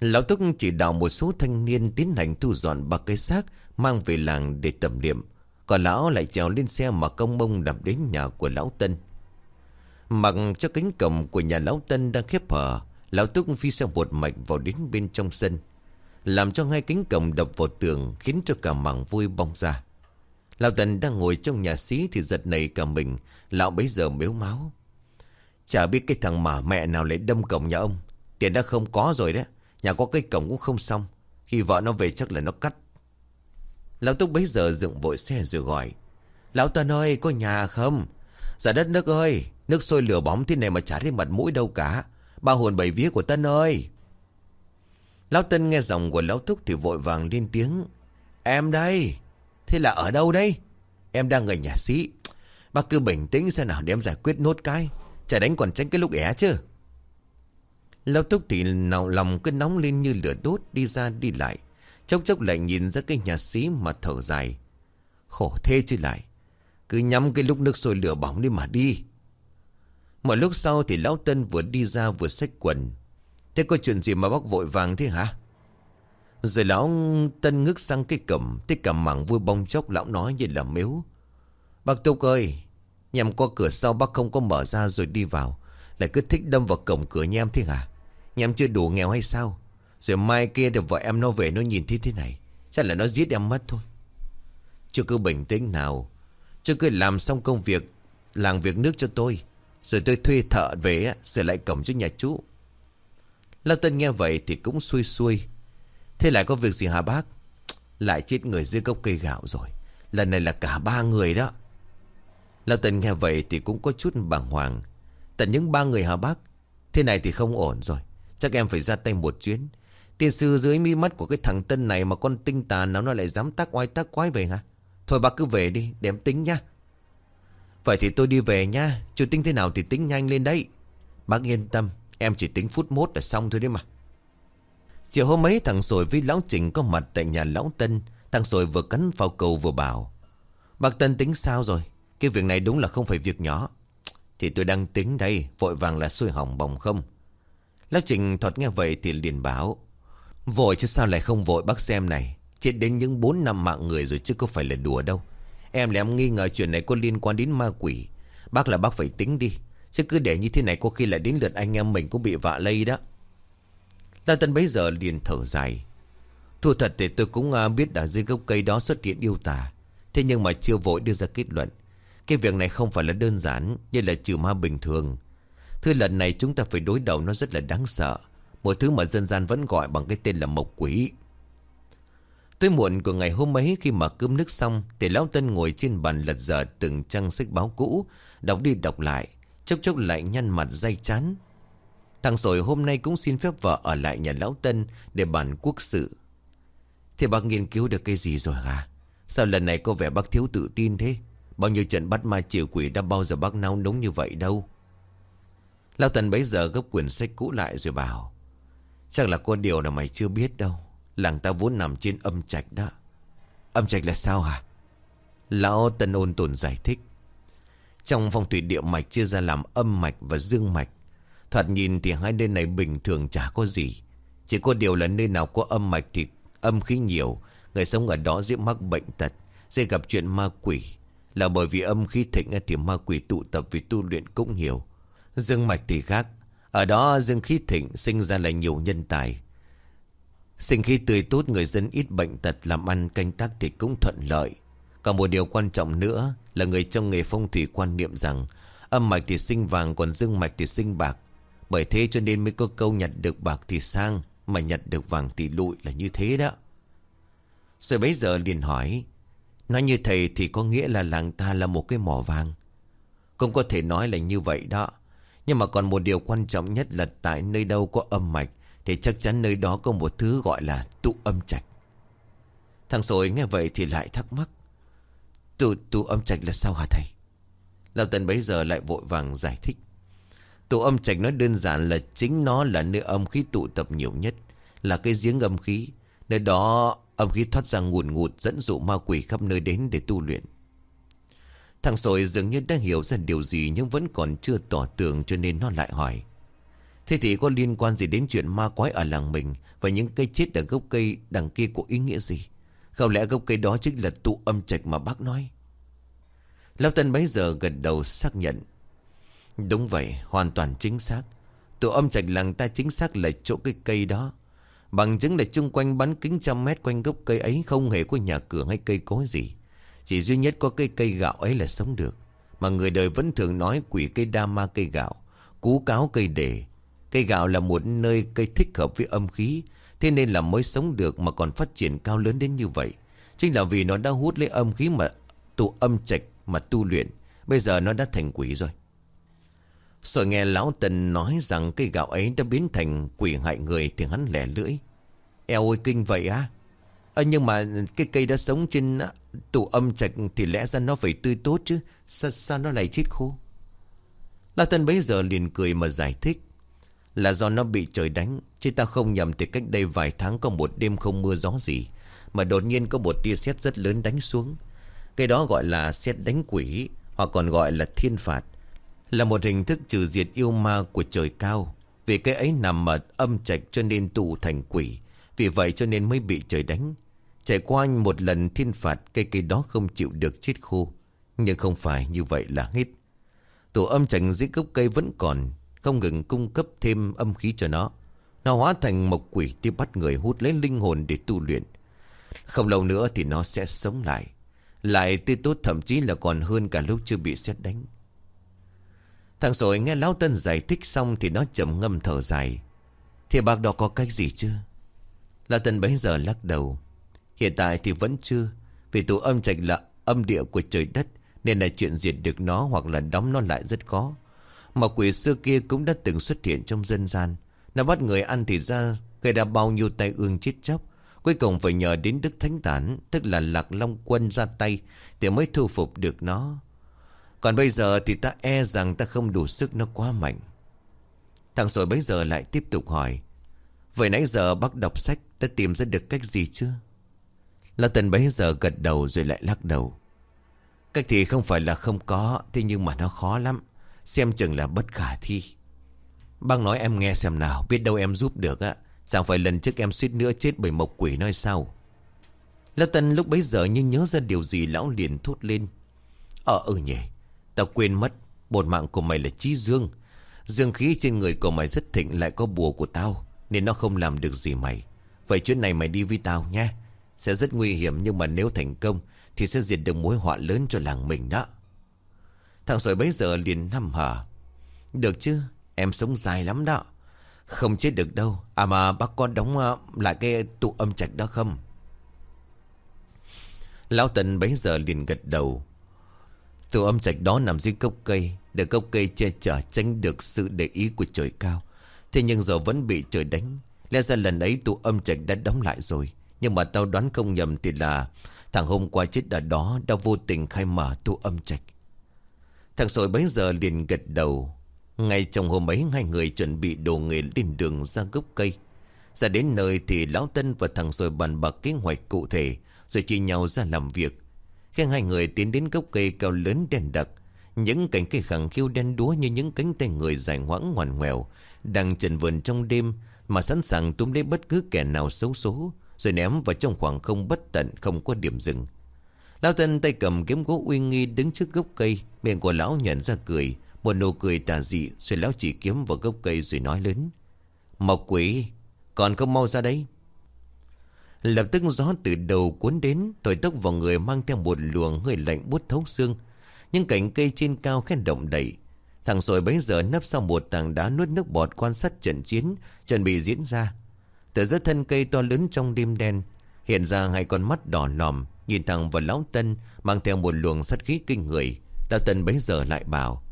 Lão Túc chỉ đào một số thanh niên tiến hành thu dọn ba cái xác Mang về làng để tẩm niệm, Còn lão lại trèo lên xe mà công bông đạp đến nhà của lão Tân. Mặc cho cánh cổng của nhà lão Tân đang khép hở Lão Túc phi xe một mạch vào đến bên trong sân Làm cho ngay cánh cổng đập vào tường Khiến cho cả mảng vui bong ra. Lão Tân đang ngồi trong nhà xí Thì giật nảy cả mình Lão bấy giờ mếu máu. Chả biết cái thằng mà mẹ nào lại đâm cổng nhà ông. Tiền đã không có rồi đấy Nhà có cái cổng cũng không xong. Khi vợ nó về chắc là nó cắt Lão Túc bấy giờ dựng vội xe rồi gọi. Lão Tân ơi, có nhà không? Dạ đất nước ơi, Nước sôi lửa bóng thế này mà chả thấy mặt mũi đâu cả. Ba hồn bảy vía của Tân ơi. Lão Tân nghe giọng của Lão Túc thì vội vàng lên tiếng. Em đây, Thế là ở đâu đây? Em đang ở nhà sĩ. Bác cứ bình tĩnh xem nào, để em giải quyết nốt cái. Chả đánh còn tránh cái lúc ẻ chứ. Lão Túc thì nào lòng cứ nóng lên như lửa đốt Đi ra đi lại. Chốc chốc lại nhìn ra cái nhà sĩ mà thở dài. Khổ thế chứ lại. Cứ nhắm cái lúc nước sôi lửa bỏng đi mà đi. Một lúc sau thì Lão Tân vừa đi ra vừa xách quần. Thế có chuyện gì mà bác vội vàng thế hả? Rồi lão Tân ngước sang cái cầm Thế cầm mảng vui bong chốc lão nói như là miếu Bác Túc ơi, Nhằm qua cửa sau bác không có mở ra rồi đi vào. Lại cứ thích đâm vào cổng cửa nhà em thế hả? Nhằm chưa đủ nghèo hay sao? Rồi mai kia được vợ em nó về nó nhìn thấy thế này. Chắc là nó giết em mất thôi. Chưa cứ bình tĩnh nào. Chưa cứ làm xong công việc Làm việc nước cho tôi. Rồi tôi thuê thợ về Sửa lại cổng cho nhà chú. Lâm Tân nghe vậy thì cũng xuôi xuôi. Thế lại có việc gì hả bác? Lại chết người dưới gốc cây gạo rồi. Lần này là cả ba người đó. Lâm Tân nghe vậy thì cũng có chút bàng hoàng. Tận những ba người hả bác? Thế này thì không ổn rồi. Chắc em phải ra tay một chuyến. Tiên sư dưới mi mắt của cái thằng Tân này Mà con tinh tàn nào nó lại dám tác oai tác quái về hả? Thôi bác cứ về đi Để em tính nha Vậy thì tôi đi về nha Chú tính thế nào thì tính nhanh lên đấy. Bác yên tâm, Em chỉ tính phút mốt là xong thôi đấy mà. Chiều hôm ấy, thằng Sồi với Lão Trình có mặt tại nhà Lão Tân. Thằng Sồi vừa cắn vào cầu vừa bảo, Bác Tân tính sao rồi? Cái việc này đúng là không phải việc nhỏ. Thì tôi đang tính đây, Vội vàng là xuôi hỏng bồng không. Lão Trình thọt nghe vậy thì liền báo Vội chứ sao lại không vội, bác xem này. Chết đến những 4 năm mạng người rồi chứ có phải là đùa đâu. Em là em nghi ngờ chuyện này có liên quan đến ma quỷ. Bác là bác phải tính đi. Chứ cứ để như thế này có khi lại đến lượt anh em mình cũng bị vạ lây đó. Gia Tân bấy giờ liền thở dài. Thu thật thì tôi cũng à, biết ở dưới gốc cây đó xuất hiện yêu tà. Thế nhưng mà chưa vội đưa ra kết luận. Cái việc này không phải là đơn giản, Như là trừ ma bình thường. Thứ lần này chúng ta phải đối đầu nó rất là đáng sợ. Một thứ mà dân gian vẫn gọi bằng cái tên là mộc quỷ. Tới muộn của ngày hôm ấy, khi mà cơm nước xong, Thì Lão Tân ngồi trên bàn lật dở từng trang sách báo cũ, Đọc đi đọc lại, Chốc chốc lại nhăn mặt dây chán. Thằng sồi hôm nay cũng xin phép vợ ở lại nhà Lão Tân Để bàn quốc sự. Thì bác nghiên cứu được cái gì rồi hả? Sao lần này có vẻ bác thiếu tự tin thế? Bao nhiêu trận bắt ma triệu quỷ đã bao giờ bác nao núng như vậy đâu? Lão tân bấy giờ gấp quyển sách cũ lại rồi bảo Chắc là con điều là mày chưa biết đâu. Làng ta vốn nằm trên âm trạch đó. Âm trạch là sao hả? Lão Tân ôn tồn giải thích. Trong phong thủy địa mạch chia ra làm âm mạch và dương mạch. Thật nhìn thì hai nơi này bình thường chả có gì. Chỉ có điều là nơi nào có âm mạch thì âm khí nhiều. Người sống ở đó dễ mắc bệnh tật, dễ gặp chuyện ma quỷ. Là bởi vì âm khí thịnh thì ma quỷ tụ tập vì tu luyện cũng nhiều. Dương mạch thì khác. Ở đó dương khí thịnh sinh ra là nhiều nhân tài. Sinh khí tươi tốt, người dân ít bệnh tật, Làm ăn canh tác thì cũng thuận lợi. Còn một điều quan trọng nữa Là người trong nghề phong thủy quan niệm rằng Âm mạch thì sinh vàng, Còn dương mạch thì sinh bạc. Bởi thế cho nên mới có câu nhặt được bạc thì sang, Mà nhặt được vàng thì lụi là như thế đó. Rồi bấy giờ liền hỏi, Nói như thầy thì có nghĩa là làng ta là một cái mỏ vàng? Không có thể nói là như vậy đó. Nhưng mà còn một điều quan trọng nhất là Tại nơi đâu có âm mạch Thì chắc chắn nơi đó có một thứ gọi là tụ âm trạch. Thằng sồi nghe vậy thì lại thắc mắc Tụ, tụ âm trạch là sao hả thầy? Lão Tân bấy giờ lại vội vàng giải thích Tụ âm trạch nói đơn giản là chính nó là nơi âm khí tụ tập nhiều nhất Là cái giếng âm khí. Nơi đó âm khí thoát ra nguồn ngụt dẫn dụ ma quỷ khắp nơi đến để tu luyện. Thằng sồi dường như đã hiểu ra điều gì nhưng vẫn còn chưa tỏ tường cho nên nó lại hỏi. Thế thì có liên quan gì đến chuyện ma quái ở làng mình Và những cây chết ở gốc cây đằng kia có ý nghĩa gì? Không lẽ gốc cây đó chính là tụ âm trạch mà bác nói? Lão Tân bấy giờ gật đầu xác nhận. Đúng vậy, hoàn toàn chính xác. Tụ âm trạch làng ta chính xác là chỗ cái cây đó. Bằng chứng là chung quanh bắn kính trăm mét quanh gốc cây ấy không hề có nhà cửa hay cây cối gì. Chỉ duy nhất có cây cây gạo ấy là sống được. Mà người đời vẫn thường nói quỷ cây đa ma cây gạo, Cú cáo cây đề. Cây gạo là một nơi cây thích hợp với âm khí, Thế nên là mới sống được mà còn phát triển cao lớn đến như vậy. Chính là vì nó đã hút lấy âm khí mà tụ âm trạch mà tu luyện, Bây giờ nó đã thành quỷ rồi. Rồi nghe Lão Tần nói rằng cây gạo ấy đã biến thành quỷ hại người thì hắn lẻ lưỡi. Eo ơi, kinh vậy á? à? Ờ, nhưng mà cái cây đã sống trên tủ âm trạch thì lẽ ra nó phải tươi tốt chứ. Sao, sao nó lại chết khô? Lão Tân bấy giờ liền cười mà giải thích. Là do nó bị trời đánh Chứ ta không nhầm thì cách đây vài tháng có một đêm không mưa gió gì Mà đột nhiên có một tia sét rất lớn đánh xuống. Cái đó gọi là xét đánh quỷ Hoặc còn gọi là thiên phạt. Là một hình thức trừ diệt yêu ma của trời cao. Vì cái ấy nằm ở âm trạch cho nên tụ thành quỷ. Vì vậy cho nên mới bị trời đánh. Trải qua một lần thiên phạt Cây cây đó không chịu được chết khô. Nhưng không phải như vậy là hết. Tổ âm trành dưới gốc cây vẫn còn, Không ngừng cung cấp thêm âm khí cho nó. Nó hóa thành một quỷ đi bắt người hút lấy linh hồn để tu luyện. Không lâu nữa thì nó sẽ sống lại. Lại tươi tốt, thậm chí là còn hơn cả lúc chưa bị xét đánh. Thằng rồi nghe Lão Tân giải thích xong Thì nó chậm ngâm thở dài. Thì bác đó có cách gì chưa? La Tân bấy giờ lắc đầu. Hiện tại thì vẫn chưa, Vì tụ âm trạch là âm địa của trời đất, Nên là chuyện diệt được nó Hoặc là đóng nó lại rất khó. Mà quỷ xưa kia cũng đã từng xuất hiện trong dân gian. Nó bắt người ăn thịt ra Gây ra bao nhiêu tay ương chết chóc. Cuối cùng phải nhờ đến Đức Thánh Tản, Tức là Lạc Long Quân ra tay Thì mới thu phục được nó. Còn bây giờ thì ta e rằng ta không đủ sức nó quá mạnh. Thằng sồi bấy giờ lại tiếp tục hỏi, Vậy nãy giờ bác đọc sách Ta tìm ra được cách gì chưa La Tần bấy giờ gật đầu rồi lại lắc đầu. Cách thì không phải là không có, Thế nhưng mà nó khó lắm. Xem chừng là bất khả thi. Bác nói em nghe xem nào, Biết đâu em giúp được á. Chẳng phải lần trước em suýt nữa chết bởi mộc quỷ nói sao? Lão Tân lúc bấy giờ như nhớ ra điều gì, lão liền thốt lên. Ờ ừ nhỉ, Tao quên mất Bột mạng của mày là trí dương. Dương khí trên người của mày rất thịnh, lại có bùa của tao, Nên nó không làm được gì mày. Vậy chuyến này mày đi với tao nha Sẽ rất nguy hiểm nhưng mà nếu thành công Thì sẽ diệt được mối họa lớn cho làng mình đó. Thằng sỏi bấy giờ liền nằm hở. Được chứ, Em sống dài lắm đó. Không chết được đâu. À mà bác con đóng ờ, lại cái tụ âm trạch đó không? Lão Tần bấy giờ liền gật đầu. Tụ âm trạch đó nằm dưới gốc cây Được gốc cây che chở tránh được sự để ý của trời cao. Thế nhưng giờ vẫn bị trời đánh. Lẽ ra lần ấy tụ âm trạch đã đóng lại rồi. Nhưng mà tao đoán không nhầm thì là Thằng hôm qua chết đã đó Đã vô tình khai mở tu âm trạch. Thằng sồi bấy giờ liền gật đầu. Ngay trong hôm ấy, Hai người chuẩn bị đồ nghề lên đường ra gốc cây. Ra đến nơi thì Lão Tân và thằng sồi bàn bạc kế hoạch cụ thể, Rồi chia nhau ra làm việc. Khi hai người tiến đến gốc cây cao lớn đen đặc, Những cánh cây khẳng khiu đen đúa Như những cánh tay người dài ngoãng ngoằn ngoèo Đang trần vườn trong đêm mà sẵn sàng túm lấy bất cứ kẻ nào xấu số, Rồi ném vào trong khoảng không bất tận, Không có điểm dừng. Lão Tân tay cầm kiếm gỗ uy nghi đứng trước gốc cây, Miệng của lão nhận ra cười, Một nụ cười tà dị, Rồi lão chỉ kiếm vào gốc cây rồi nói lớn, Mộc quỷ, Còn không mau ra đây. Lập tức gió từ đầu cuốn đến, Thổi tốc vào người mang theo một luồng hơi lạnh buốt thấu xương. Những cành cây trên cao khen động đậy Thằng sồi bấy giờ nấp sau một tảng đá nuốt nước bọt quan sát trận chiến, Chuẩn bị diễn ra. Từ giữa thân cây to lớn trong đêm đen, Hiện ra hai con mắt đỏ lòm Nhìn thẳng vào lão tân, Mang theo một luồng sát khí kinh người. Lão tân bấy giờ lại bảo,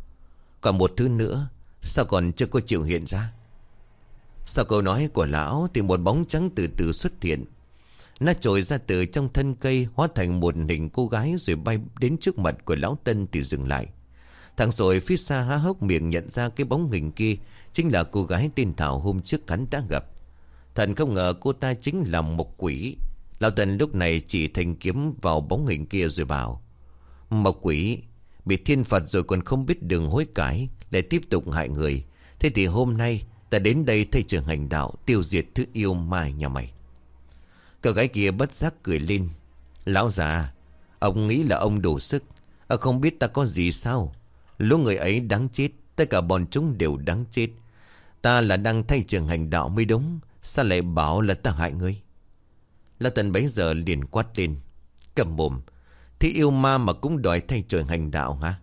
Còn một thứ nữa, Sao còn chưa có chịu hiện ra? Sau câu nói của lão Thì một bóng trắng từ từ xuất hiện. Nó trồi ra từ trong thân cây, Hóa thành một hình cô gái Rồi bay đến trước mặt của lão tân thì dừng lại. Thằng rồi phía xa há hốc miệng nhận ra cái bóng hình kia, Chính là cô gái tên Thảo hôm trước hắn đã gặp. Thần không ngờ cô ta chính là một quỷ. Lão Tần lúc này chỉ thành kiếm vào bóng hình kia rồi bảo, Mộc quỷ, Bị thiên Phật rồi còn không biết đường hối cải để tiếp tục hại người. Thế thì hôm nay ta đến đây thay trường hành đạo, Tiêu diệt thứ yêu mai nhà mày. Cậu gái kia bất giác cười lên, Lão già, Ông nghĩ là ông đủ sức. Ông không biết ta có gì sao? Lũ người ấy đáng chết, Tất cả bọn chúng đều đáng chết. Ta là đang thay trường hành đạo mới đúng, Sao lại bảo là ta hại ngươi? La Tần bấy giờ liền quát lên, Cầm mồm Thì yêu ma mà cũng đòi thay trời hành đạo hả?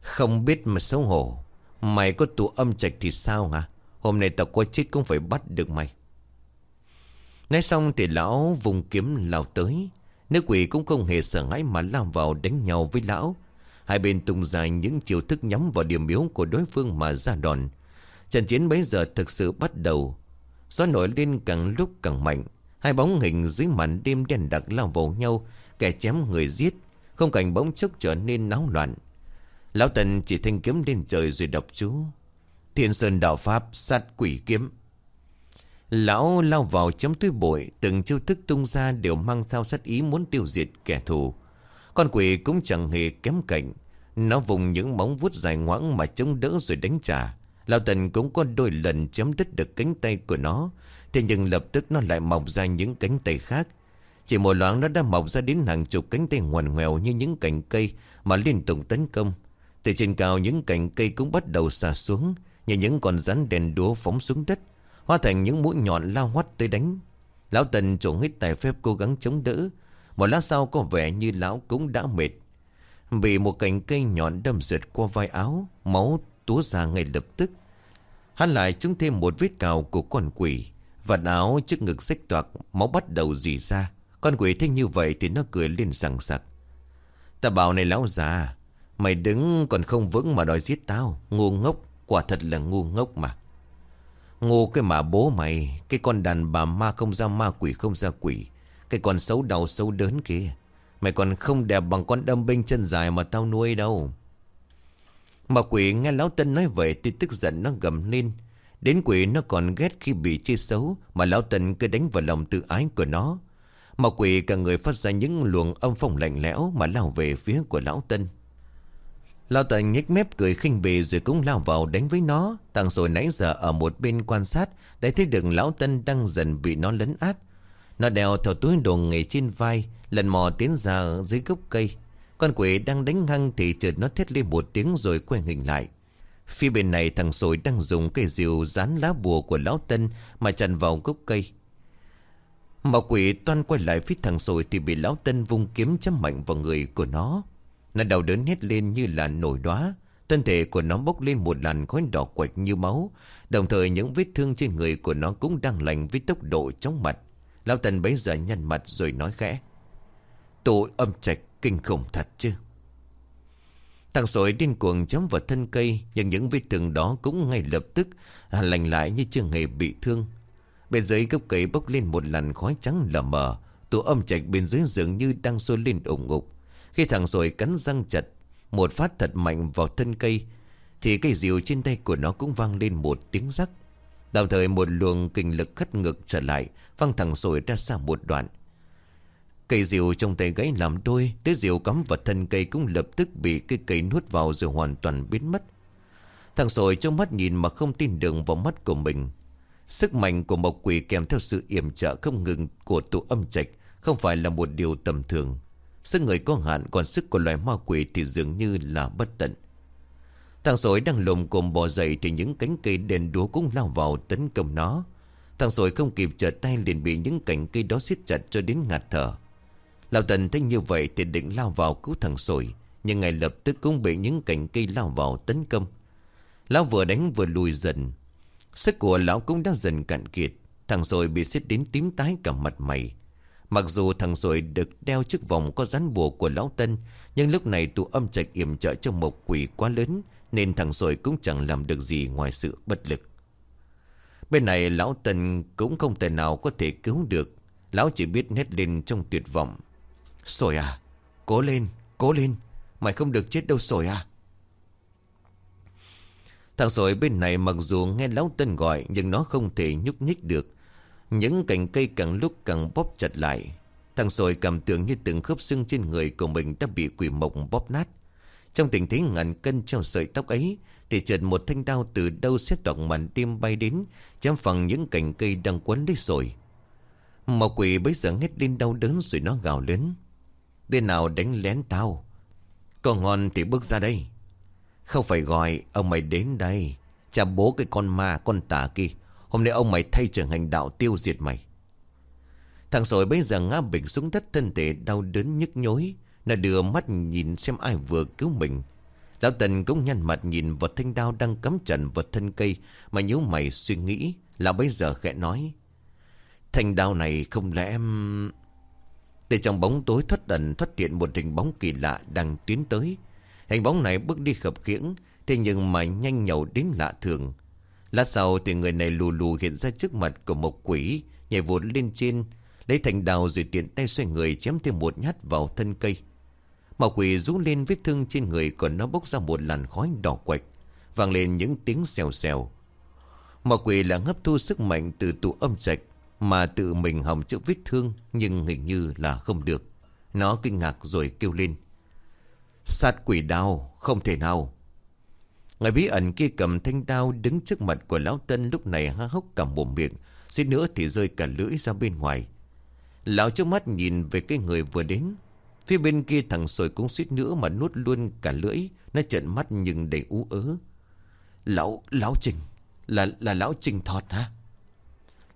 Không biết mà xấu hổ, Mày có tụ âm trạch thì sao hả? Hôm nay tao có chết cũng phải bắt được mày. Nói xong thì lão vùng kiếm lao tới. Nữ quỷ cũng không hề sợ hãi mà lao vào đánh nhau với lão. Hai bên tung dài những chiêu thức nhắm vào điểm yếu của đối phương mà ra đòn. Trận chiến bấy giờ thực sự bắt đầu. Gió nổi lên càng lúc càng mạnh. Hai bóng hình dưới màn đêm đen đặc lao vào nhau, Kẻ chém người giết. Không cảnh bỗng chốc trở nên náo loạn. Lão Tần chỉ thanh kiếm lên trời rồi đọc chú. Thiên Sơn Đạo Pháp sát quỷ kiếm. Lão lao vào chấm túi bội Từng chiêu thức tung ra đều mang theo sát ý muốn tiêu diệt kẻ thù. Con quỷ cũng chẳng hề kém cạnh. Nó vùng những móng vuốt dài ngoãng mà chống đỡ rồi đánh trả. Lão Tần cũng có đôi lần chấm đứt được cánh tay của nó. Thế nhưng lập tức nó lại mọc ra những cánh tay khác. Chỉ một loáng nó đã mọc ra đến hàng chục cánh tay ngoằn ngoèo như những cành cây Mà liên tục tấn công. Từ trên cao, những cành cây cũng bắt đầu xà xuống, Như những con rắn đèn đúa phóng xuống đất, Hóa thành những mũi nhọn lao hoắt tới đánh. Lão Tần trộn hết tài phép cố gắng chống đỡ một lát sau có vẻ như lão cũng đã mệt. Bị một cành cây nhọn đâm rượt qua vai áo, Máu túa ra ngay lập tức. Hắn lại trúng thêm một vết cào của con quỷ Vật áo trước ngực xích toạc, Máu bắt đầu dì ra. Con quỷ thích như vậy thì nó cười lên sằng sặc Ta bảo này lão già, Mày đứng còn không vững mà đòi giết tao, Ngu ngốc, Quả thật là ngu ngốc mà. Ngu cái mà bố mày, Cái con đàn bà ma không ra ma quỷ không ra quỷ cái con xấu đầu xấu đớn kia. Mày còn không đẹp bằng con đâm binh chân dài mà tao nuôi đâu. Mà quỷ nghe lão Tân nói vậy thì tức giận nó gầm lên. Đến quỷ nó còn ghét khi bị chê xấu Mà lão Tân cứ đánh vào lòng tự ái của nó. Mà quỷ cả người phát ra những luồng âm phong lạnh lẽo Mà lao về phía của lão Tân. Lão Tân nhếch mép cười khinh bì Rồi cũng lao vào đánh với nó. Tàng rồi nãy giờ ở một bên quan sát, Đã thấy được lão Tân đang dần bị nó lấn át. Nó đeo theo túi đồ nghề trên vai, Lần mò tiến ra dưới gốc cây Con quỷ đang đánh hăng Thì chợt nó thét lên một tiếng rồi quay hình lại Phía bên này thằng sồi đang dùng cây rìu dán lá bùa của lão tân mà chặn vào gốc cây. Mà quỷ toan quay lại phía thằng sồi thì bị lão tân vung kiếm chấm mạnh vào người của nó. Nó đau đớn hét lên như là nổi đóa. Thân thể của nó bốc lên một làn khói đỏ quạch như máu. Đồng thời những vết thương trên người của nó cũng đang lành với tốc độ chóng mặt. Lão Tần bấy giờ nhăn mặt rồi nói khẽ. Tội âm trạch kinh khủng thật chứ. Thằng sồi điên cuồng chấm vào thân cây, Nhưng những vết thương đó cũng ngay lập tức Lành lại như chưa hề bị thương Bên dưới gốc cây bốc lên một làn khói trắng lờ mờ Tụ âm trạch bên dưới dường như đang sôi lên ủng ngục Khi thằng sồi cắn răng chặt, Một phát thật mạnh vào thân cây, Thì cây diều trên tay của nó cũng vang lên một tiếng rắc Đồng thời một luồng kinh lực khất ngực trở lại Văng thằng rồi ra xa một đoạn. Cây diều trong tay gãy làm đôi Tới diều cắm vào thân cây cũng lập tức bị cây cây nuốt vào rồi hoàn toàn biến mất. Thằng sồi trong mắt nhìn mà không tin đường vào mắt của mình. Sức mạnh của mộc quỷ kèm theo sự yểm trợ không ngừng của tụ âm trạch, Không phải là một điều tầm thường. Sức người có hạn, còn sức của loài ma quỷ thì dường như là bất tận. Thằng sồi đang lồm cồm bò dậy thì những cánh cây đèn đúa cũng lao vào tấn công nó. Thằng sồi không kịp trở tay liền bị những cành cây đó siết chặt cho đến ngạt thở. Lão Tần thấy như vậy thì định lao vào cứu thằng sồi, Nhưng ngay lập tức cũng bị những cành cây lao vào tấn công. Lão vừa đánh vừa lùi dần. Sức của lão cũng đã dần cạn kiệt, Thằng rồi bị xiết đến tím tái cả mặt mày. Mặc dù thằng rồi được đeo chiếc vòng có rắn bùa của lão Tân, Nhưng lúc này tụ âm trạch yểm trợ cho một quỷ quá lớn, Nên thằng rồi cũng chẳng làm được gì ngoài sự bất lực. Bên này lão Tân cũng không thể nào có thể cứu được. Lão chỉ biết hét lên trong tuyệt vọng. Sồi à Cố lên Cố lên, Mày không được chết đâu sồi à. Thằng sồi bên này mặc dù nghe lão tân gọi Nhưng nó không thể nhúc nhích được. Những cành cây càng lúc càng bóp chặt lại. Thằng sồi cảm tưởng như từng khớp xương trên người của mình đã bị quỷ mộc bóp nát. Trong tình thế ngàn cân treo sợi tóc ấy thì chợt một thanh đao từ đâu xét toạc màn đêm bay đến, Chém phẳng những cành cây đang quấn lấy sồi Mà quỷ bấy giờ hết lên đau đớn rồi nó gào lớn. Tên nào đánh lén tao? Còn ngon thì bước ra đây. Không phải gọi, ông mày đến đây. Cha bố cái con ma, con tà kia. Hôm nay ông mày thay trưởng hành đạo tiêu diệt mày. Thằng sồi bây giờ ngã bình xuống đất, thân thể đau đớn nhức nhối. Nó đưa mắt nhìn xem ai vừa cứu mình. Lão Tần cũng nhăn mặt nhìn vào thanh đao đang cắm trần vào thân cây, Mà nhíu mày suy nghĩ. Lão bây giờ khẽ nói, Thanh đao này không lẽ em... Từ trong bóng tối thoát ẩn thoát hiện một hình bóng kỳ lạ đang tiến tới. Hình bóng này bước đi khập khiễng, Thế nhưng mà nhanh nhậu đến lạ thường. Lát sau thì người này lù lù hiện ra trước mặt của một quỷ, Nhảy vụt lên trên, Lấy thành đào rồi tiện tay xoay người chém thêm một nhát vào thân cây. Mà quỷ rú lên vết thương trên người Còn nó bốc ra một làn khói đỏ quạch, Vang lên những tiếng xèo xèo. Mà quỷ là hấp thu sức mạnh từ tụ âm trạch Mà tự mình hỏng chữa vết thương Nhưng hình như là không được. Nó kinh ngạc rồi kêu lên. Sát quỷ đao, Không thể nào. Người bí ẩn kia cầm thanh đao đứng trước mặt của Lão Tân lúc này há hốc cả mồm miệng, Suýt nữa thì rơi cả lưỡi ra bên ngoài. Lão trước mắt nhìn về cái người vừa đến Phía bên kia thằng sồi cũng suýt nữa mà nuốt luôn cả lưỡi Nó trợn mắt nhưng đầy ú ớ Lão, lão Trình Là, là lão Trình Thọt hả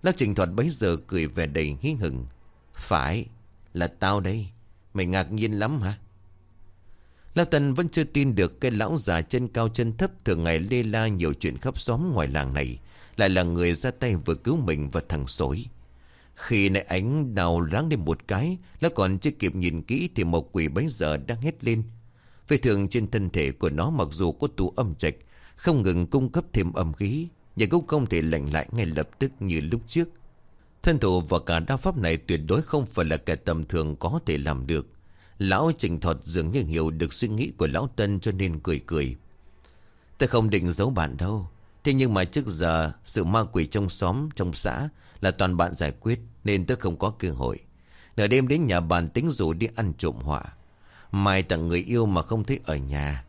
Lão Trình Thọt bấy giờ cười vẻ đầy hí hừng Phải Là tao đây Mày ngạc nhiên lắm hả Lão Tần vẫn chưa tin được cái lão già chân cao chân thấp thường ngày lê la nhiều chuyện khắp xóm ngoài làng này. Lại là người ra tay vừa cứu mình và thằng sối. Khi nãy ánh đào ráng lên một cái, lão còn chưa kịp nhìn kỹ thì một quỷ bấy giờ đang hét lên. Về thường trên thân thể của nó mặc dù có tù âm trạch, không ngừng cung cấp thêm âm khí, nhưng cũng không thể lạnh lại ngay lập tức như lúc trước. Thân thủ và cả đa pháp này tuyệt đối không phải là kẻ tầm thường có thể làm được. Lão Trình Thuật dường như hiểu được suy nghĩ của Lão Tân cho nên cười cười. Tôi không định giấu bạn đâu. Thế nhưng mà trước giờ sự ma quỷ trong xóm, trong xã là toàn bạn giải quyết nên tớ không có cơ hội. Nửa đêm đến nhà bạn tính rủ đi ăn trộm họa. Mai tặng người yêu mà không thấy ở nhà.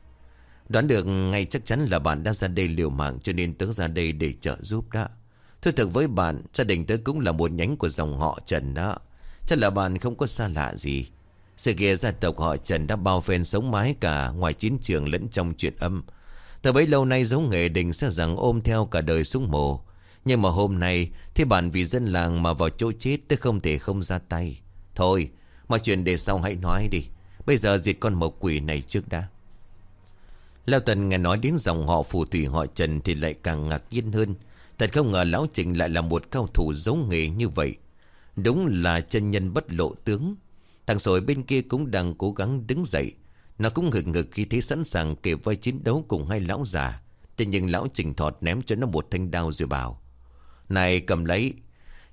Đoán được ngay chắc chắn là bạn đã ra đây liều mạng cho nên tớ ra đây để trợ giúp đó. Thưa thật với bạn, gia đình tớ cũng là một nhánh của dòng họ Trần đó. Chắc là bạn không có xa lạ gì. Sự kia gia tộc họ Trần đã bao phen sống mái cả ngoài chiến trường lẫn trong chuyện âm. Từ bấy lâu nay giống nghề đình sẽ rằng ôm theo cả đời súng mồ. Nhưng mà hôm nay thì bản vì dân làng mà vào chỗ chết tôi không thể không ra tay. Thôi, mà chuyện để sau hãy nói đi. Bây giờ diệt con mộc quỷ này trước đã. Lão Tần nghe nói đến dòng họ phù thủy họ Trần thì lại càng ngạc nhiên hơn. Thật không ngờ Lão Trình lại là một cao thủ giống nghề như vậy. Đúng là chân nhân bất lộ tướng. Thằng sồi bên kia cũng đang cố gắng đứng dậy Nó cũng ngực ngực khi thấy sẵn sàng kề vai chiến đấu cùng hai lão già Thế nhưng lão trình thọt ném cho nó một thanh đao rồi bảo này cầm lấy.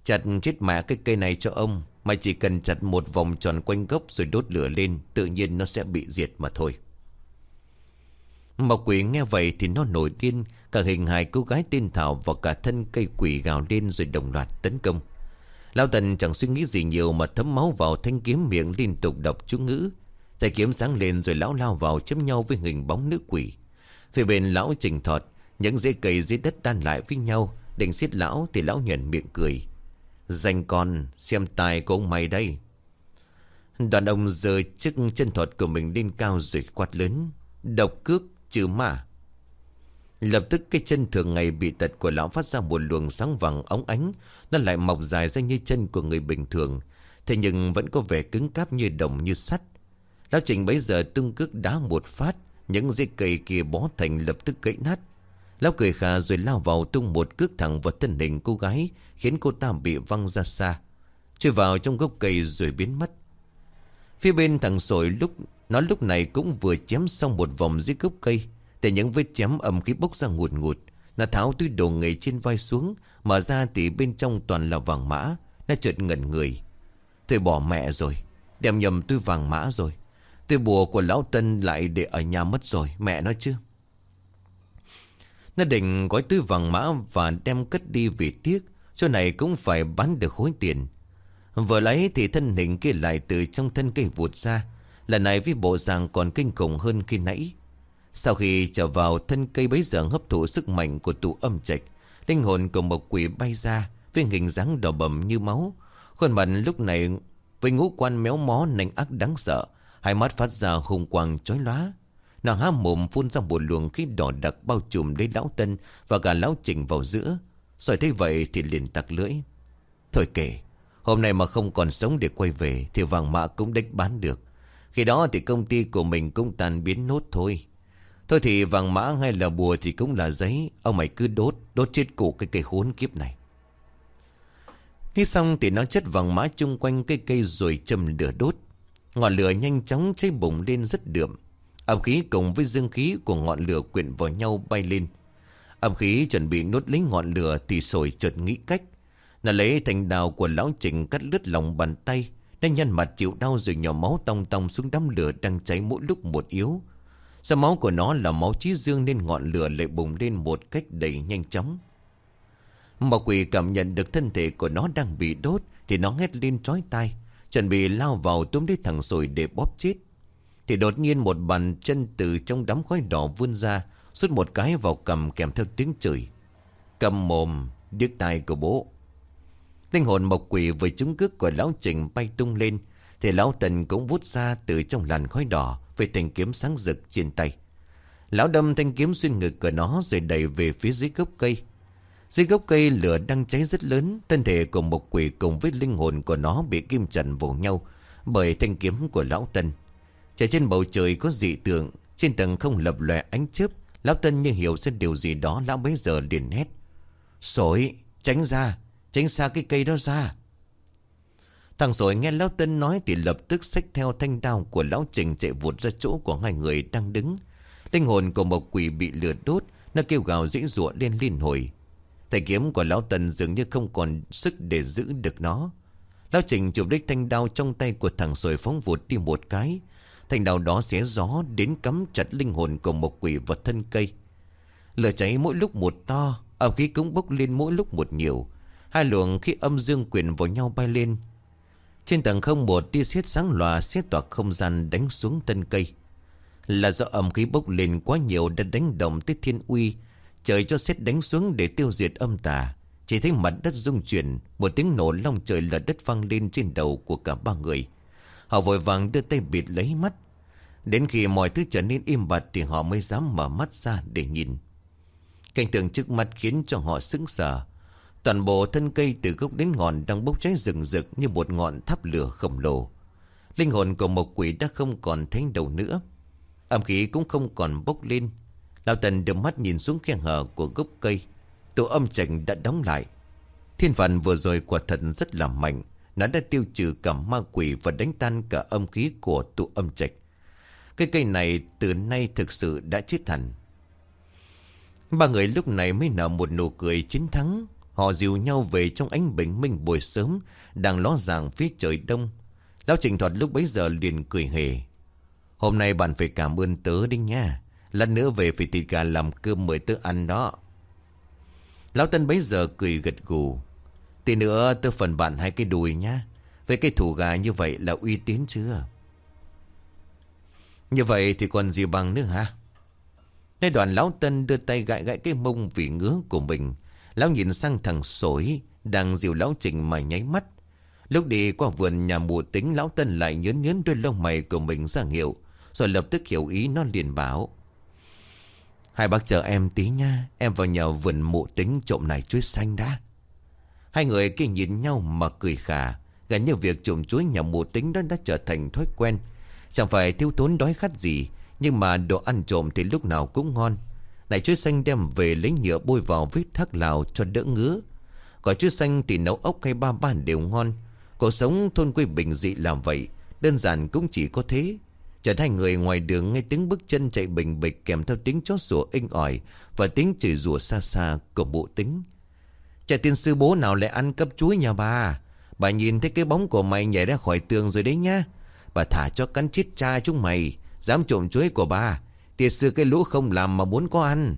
Chặt chết mẹ cái cây này cho ông Mày chỉ cần chặt một vòng tròn quanh gốc rồi đốt lửa lên, Tự nhiên nó sẽ bị diệt mà thôi. Mộc quỷ nghe vậy thì nó nổi điên, Cả hình hài cô gái tên Thảo Và cả thân cây quỷ gào lên rồi đồng loạt tấn công. Lão Tần chẳng suy nghĩ gì nhiều Mà thấm máu vào thanh kiếm miệng liên tục đọc chú ngữ. Thầy kiếm sáng lên rồi lão lao vào chấm nhau với hình bóng nữ quỷ. Phía bên lão trình thọt, Những dây cây dưới đất đan lại với nhau Định xiết lão thì lão nhuận miệng cười. Dành con, xem tài của ông mày đây. Đoàn ông giơ chiếc chân thuật của mình lên cao rồi quát lớn. Độc cước, trừ ma. Lập tức cái chân thường ngày bị tật của lão phát ra một luồng sáng vàng óng ánh. Nó lại mọc dài ra như chân của người bình thường. Thế nhưng vẫn có vẻ cứng cáp như đồng như sắt. Lão Trình bấy giờ tung cước đá một phát. Những dây cây kia bó thành lập tức gãy nát. Lão cười khà rồi lao vào tung một cước thẳng vào thân hình cô gái, Khiến cô ta bị văng ra xa. Chui vào trong gốc cây rồi biến mất. Phía bên thằng sồi lúc, Nó lúc này cũng vừa chém xong một vòng dưới gốc cây Để những vết chém ẩm khí bốc ra ngụt ngụt. Nó tháo túi đồ nghề trên vai xuống, Mở ra thì bên trong toàn là vàng mã. Nó chợt ngẩn người. Tôi bỏ mẹ rồi, Đem nhầm túi vàng mã rồi. Tôi bùa của lão Tân lại để ở nhà mất rồi, Mẹ nói chứ. Nó định gói túi vàng mã Và đem cất đi vì tiếc, Chỗ này cũng phải bán được khối tiền. Vừa lấy thì thân hình kia lại từ trong thân cây vụt ra. Lần này với bộ dạng còn kinh khủng hơn khi nãy. Sau khi trở vào thân cây bấy giờ hấp thụ sức mạnh của tụ âm trạch, Linh hồn của một quỷ bay ra Với hình dáng đỏ bầm như máu. Khuôn mặt lúc này với ngũ quan méo mó nành ác đáng sợ, Hai mắt phát ra hùng quang chói lóa. Nàng há mồm phun ra một luồng khí đỏ đặc bao trùm lấy lão tân Và cả lão trình vào giữa. Rồi thấy vậy thì liền tặc lưỡi. Thôi kể Hôm nay mà không còn sống để quay về Thì vàng mã cũng đếch bán được. Khi đó thì công ty của mình cũng tàn biến nốt thôi. Thôi thì vàng mã hay là bùa thì cũng là giấy. Ông mày cứ đốt Đốt chết cụ cái cây khốn kiếp này. Khi xong thì nó chất vàng mã chung quanh cây cây rồi châm lửa đốt. Ngọn lửa nhanh chóng cháy bùng lên rất đượm. Âm khí cùng với dương khí của ngọn lửa quyện vào nhau bay lên. Âm khí chuẩn bị nuốt lấy ngọn lửa thì sồi chợt nghĩ cách. Nó lấy thành đào của lão trình cắt lướt lòng bàn tay Nó nhăn mặt chịu đau rồi nhỏ máu tông tông xuống đám lửa đang cháy mỗi lúc một yếu. Sao máu của nó là máu trí dương nên ngọn lửa lại bùng lên một cách đầy nhanh chóng. Mà quỷ cảm nhận được thân thể của nó đang bị đốt Thì nó hét lên trói tai, Chuẩn bị lao vào túm lấy thằng sồi để bóp chết. Thì đột nhiên một bàn chân từ trong đám khói đỏ vươn ra Xuất một cái vào cầm kèm theo tiếng chửi. Cầm mồm, Điếc tai của bố. Linh hồn mộc quỷ với chứng cước của lão trình bay tung lên, Thì lão tần cũng vút ra từ trong làn khói đỏ Với thanh kiếm sáng rực trên tay. Lão đâm thanh kiếm xuyên ngực của nó Rồi đẩy về phía dưới gốc cây. Dưới gốc cây lửa đang cháy rất lớn, Thân thể của một quỷ cùng với linh hồn của nó Bị kim trần vào nhau Bởi thanh kiếm của lão Tân Trời trên bầu trời có dị tượng, Trên tầng không lập lòe ánh chớp. Lão Tân như hiểu ra điều gì đó, Lão bấy giờ liền hét. Sổi tránh ra, Tránh xa cái cây đó ra. Thằng sổi nghe Lão Tân nói Thì lập tức xách theo thanh đao của Lão Trình Chạy vụt ra chỗ của hai người đang đứng. Linh hồn của một quỷ bị lửa đốt, Nó kêu gào dễ dụa lên liên hồi. Thầy kiếm của Lão tân dường như không còn sức để giữ được nó. Lão Trình chụp đích thanh đao trong tay của thằng sồi phóng vụt đi một cái thành đào đó xé gió đến cắm chặt linh hồn của một quỷ vật thân cây. Lửa cháy mỗi lúc một to, âm khí cũng bốc lên mỗi lúc một nhiều. Hai luồng khi âm dương quyền vào nhau bay lên. Trên tầng không một tia sét sáng lòa xét toạc không gian đánh xuống thân cây. Là do âm khí bốc lên quá nhiều đã đánh động tới thiên uy Trời cho xét đánh xuống để tiêu diệt âm tà Chỉ thấy mặt đất rung chuyển Một tiếng nổ long trời lở đất vang lên trên đầu của cả ba người Họ vội vàng đưa tay bịt lấy mắt. Đến khi mọi thứ trở nên im bặt Thì họ mới dám mở mắt ra để nhìn. Cảnh tượng trước mắt khiến cho họ sững sờ. Toàn bộ thân cây từ gốc đến ngọn Đang bốc cháy rừng rực như một ngọn tháp lửa khổng lồ. Linh hồn của một quỷ đã không còn thấy đầu nữa. Âm khí cũng không còn bốc lên. Lão Tần đưa mắt nhìn xuống khe hở của gốc cây. Tổ âm trạch đã đóng lại. Thiên phận vừa rồi quả thật rất là mạnh. Nó đã tiêu trừ cả ma quỷ Và đánh tan cả âm khí của tụ âm trạch. Cây cây này từ nay thực sự đã chết hẳn. Ba người lúc này mới nở một nụ cười chiến thắng. Họ dìu nhau về trong ánh bình minh buổi sớm, Đang ló ràng phía trời đông. Lão Trình Thuật lúc bấy giờ liền cười hề. Hôm nay bạn phải cảm ơn tớ đi nha. Lần nữa về phải thịt gà làm cơm mời tớ ăn đó. Lão Tân bấy giờ cười gật gù. Tí nữa tớ phần bạn hai cái đùi nhá. Với cái thủ gà như vậy là uy tín chưa? Như vậy thì còn gì bằng nữa hả? Nơi đoàn lão Tân đưa tay gãi gãi cái mông vì ngứa của mình. Lão nhìn sang thằng sối Đang dìu lão Trình mà nháy mắt. Lúc đi qua vườn nhà mù tính, Lão Tân lại nhớn nhớn đôi lông mày của mình ra hiệu, Rồi lập tức hiểu ý nó liền bảo. Hai bác chờ em tí nha, Em vào nhà vườn mụ tính trộm này chuối xanh đã. Hai người kia nhìn nhau mà cười khà. Gần như việc trộm chuối nhà mù tính đó đã trở thành thói quen. Chẳng phải thiếu tốn đói khát gì, Nhưng mà đồ ăn trộm thì lúc nào cũng ngon. Này chuối xanh đem về lấy nhựa bôi vào vết thác lào cho đỡ ngứa. Còn chuối xanh thì nấu ốc hay ba bàn đều ngon. Cuộc sống thôn quê bình dị làm vậy, Đơn giản cũng chỉ có thế. Chợt hai người ngoài đường nghe tiếng bước chân chạy bình bịch kèm theo tiếng chó sủa inh ỏi và tiếng chửi rủa xa xa của bộ tính. Cha tiên sư bố nào lại ăn cắp chuối nhà bà? Bà nhìn thấy cái bóng của mày nhảy ra khỏi tường rồi đấy nhá. Bà thả cho cắn chết cha chúng mày. Dám trộm chuối của bà. Tiên sư cái lũ không làm mà muốn có ăn.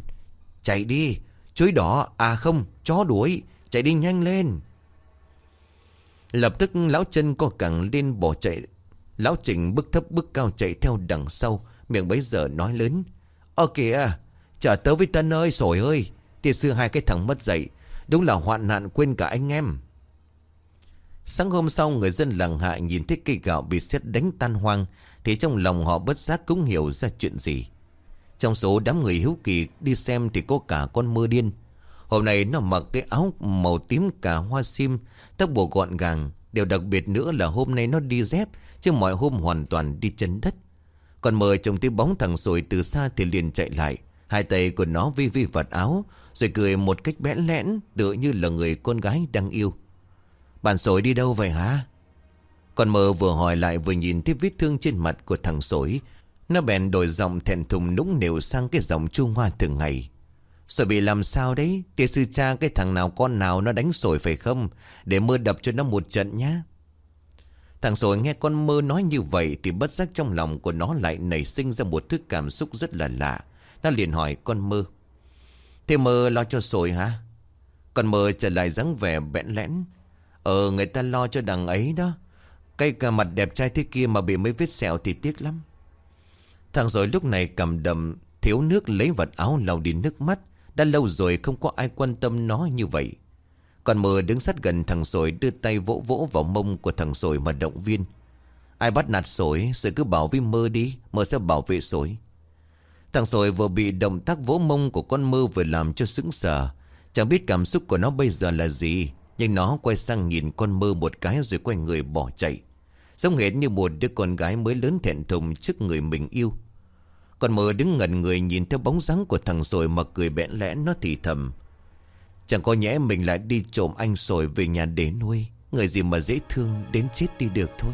Chạy đi. Chuối đỏ. À không. Chó đuổi. Chạy đi nhanh lên. Lập tức lão chân co cẳng lên bỏ chạy Lão Trình bước thấp bước cao chạy theo đằng sau, Miệng bấy giờ nói lớn Ơ kìa Chờ tớ với Tân ơi sổi ơi Tiệt sư hai cái thằng mất dậy Đúng là hoạn nạn quên cả anh em. Sáng hôm sau, người dân làng hạ nhìn thấy cây gạo bị xét đánh tan hoang, Thì trong lòng họ bất giác cũng hiểu ra chuyện gì. Trong số đám người hiếu kỳ đi xem thì có cả con mưa điên. Hôm nay nó mặc cái áo màu tím cả hoa sim, Tóc bộ gọn gàng. Điều đặc biệt nữa là hôm nay nó đi dép, Chứ mọi hôm hoàn toàn đi chân đất. Còn mời trông thấy bóng thằng sồi từ xa thì liền chạy lại. Hai tay của nó vi vi vật áo rồi cười một cách bẽn lẽn, Tựa như là người con gái đang yêu. Bạn sồi đi đâu vậy hả? Con mơ vừa hỏi lại vừa nhìn tiếp vết thương trên mặt của thằng sồi. Nó bèn đổi giọng thẹn thùng nũng nịu sang cái giọng chu hoa thường ngày. Sồi bị làm sao đấy? Tìa sư cha, cái thằng nào con nào nó đánh sồi phải không? Để mơ đập cho nó một trận nhá. Thằng sồi nghe con mơ nói như vậy Thì bất giác trong lòng của nó lại nảy sinh ra một thứ cảm xúc rất là lạ. Nó liền hỏi con mơ. Thế mơ lo cho sồi hả? Còn mơ trở lại dáng vẻ bẽn lẽn. Ờ người ta lo cho đằng ấy đó. Cây cả mặt đẹp trai thế kia mà bị mấy vết sẹo thì tiếc lắm. Thằng rồi lúc này cầm đầm Thiếu nước lấy vật áo lau đi nước mắt. Đã lâu rồi không có ai quan tâm nó như vậy. Còn mờ đứng sát gần thằng sồi đưa tay vỗ vỗ vào mông của thằng sồi mà động viên. Ai bắt nạt sồi, sồi cứ bảo với mơ đi, mơ sẽ bảo vệ sồi. Thằng sồi vừa bị động tác vỗ mông của con mơ vừa làm cho sững sờ. Chẳng biết cảm xúc của nó bây giờ là gì, nhưng nó quay sang nhìn con mơ một cái rồi quay người bỏ chạy. Giống hệt như một đứa con gái mới lớn thẹn thùng trước người mình yêu. con mơ đứng ngẩn người nhìn theo bóng dáng của thằng sồi mà cười bẽn lẽ nó thì thầm. Chẳng có nhẽ mình lại đi trộm anh sồi về nhà để nuôi Người gì mà dễ thương đến chết đi được thôi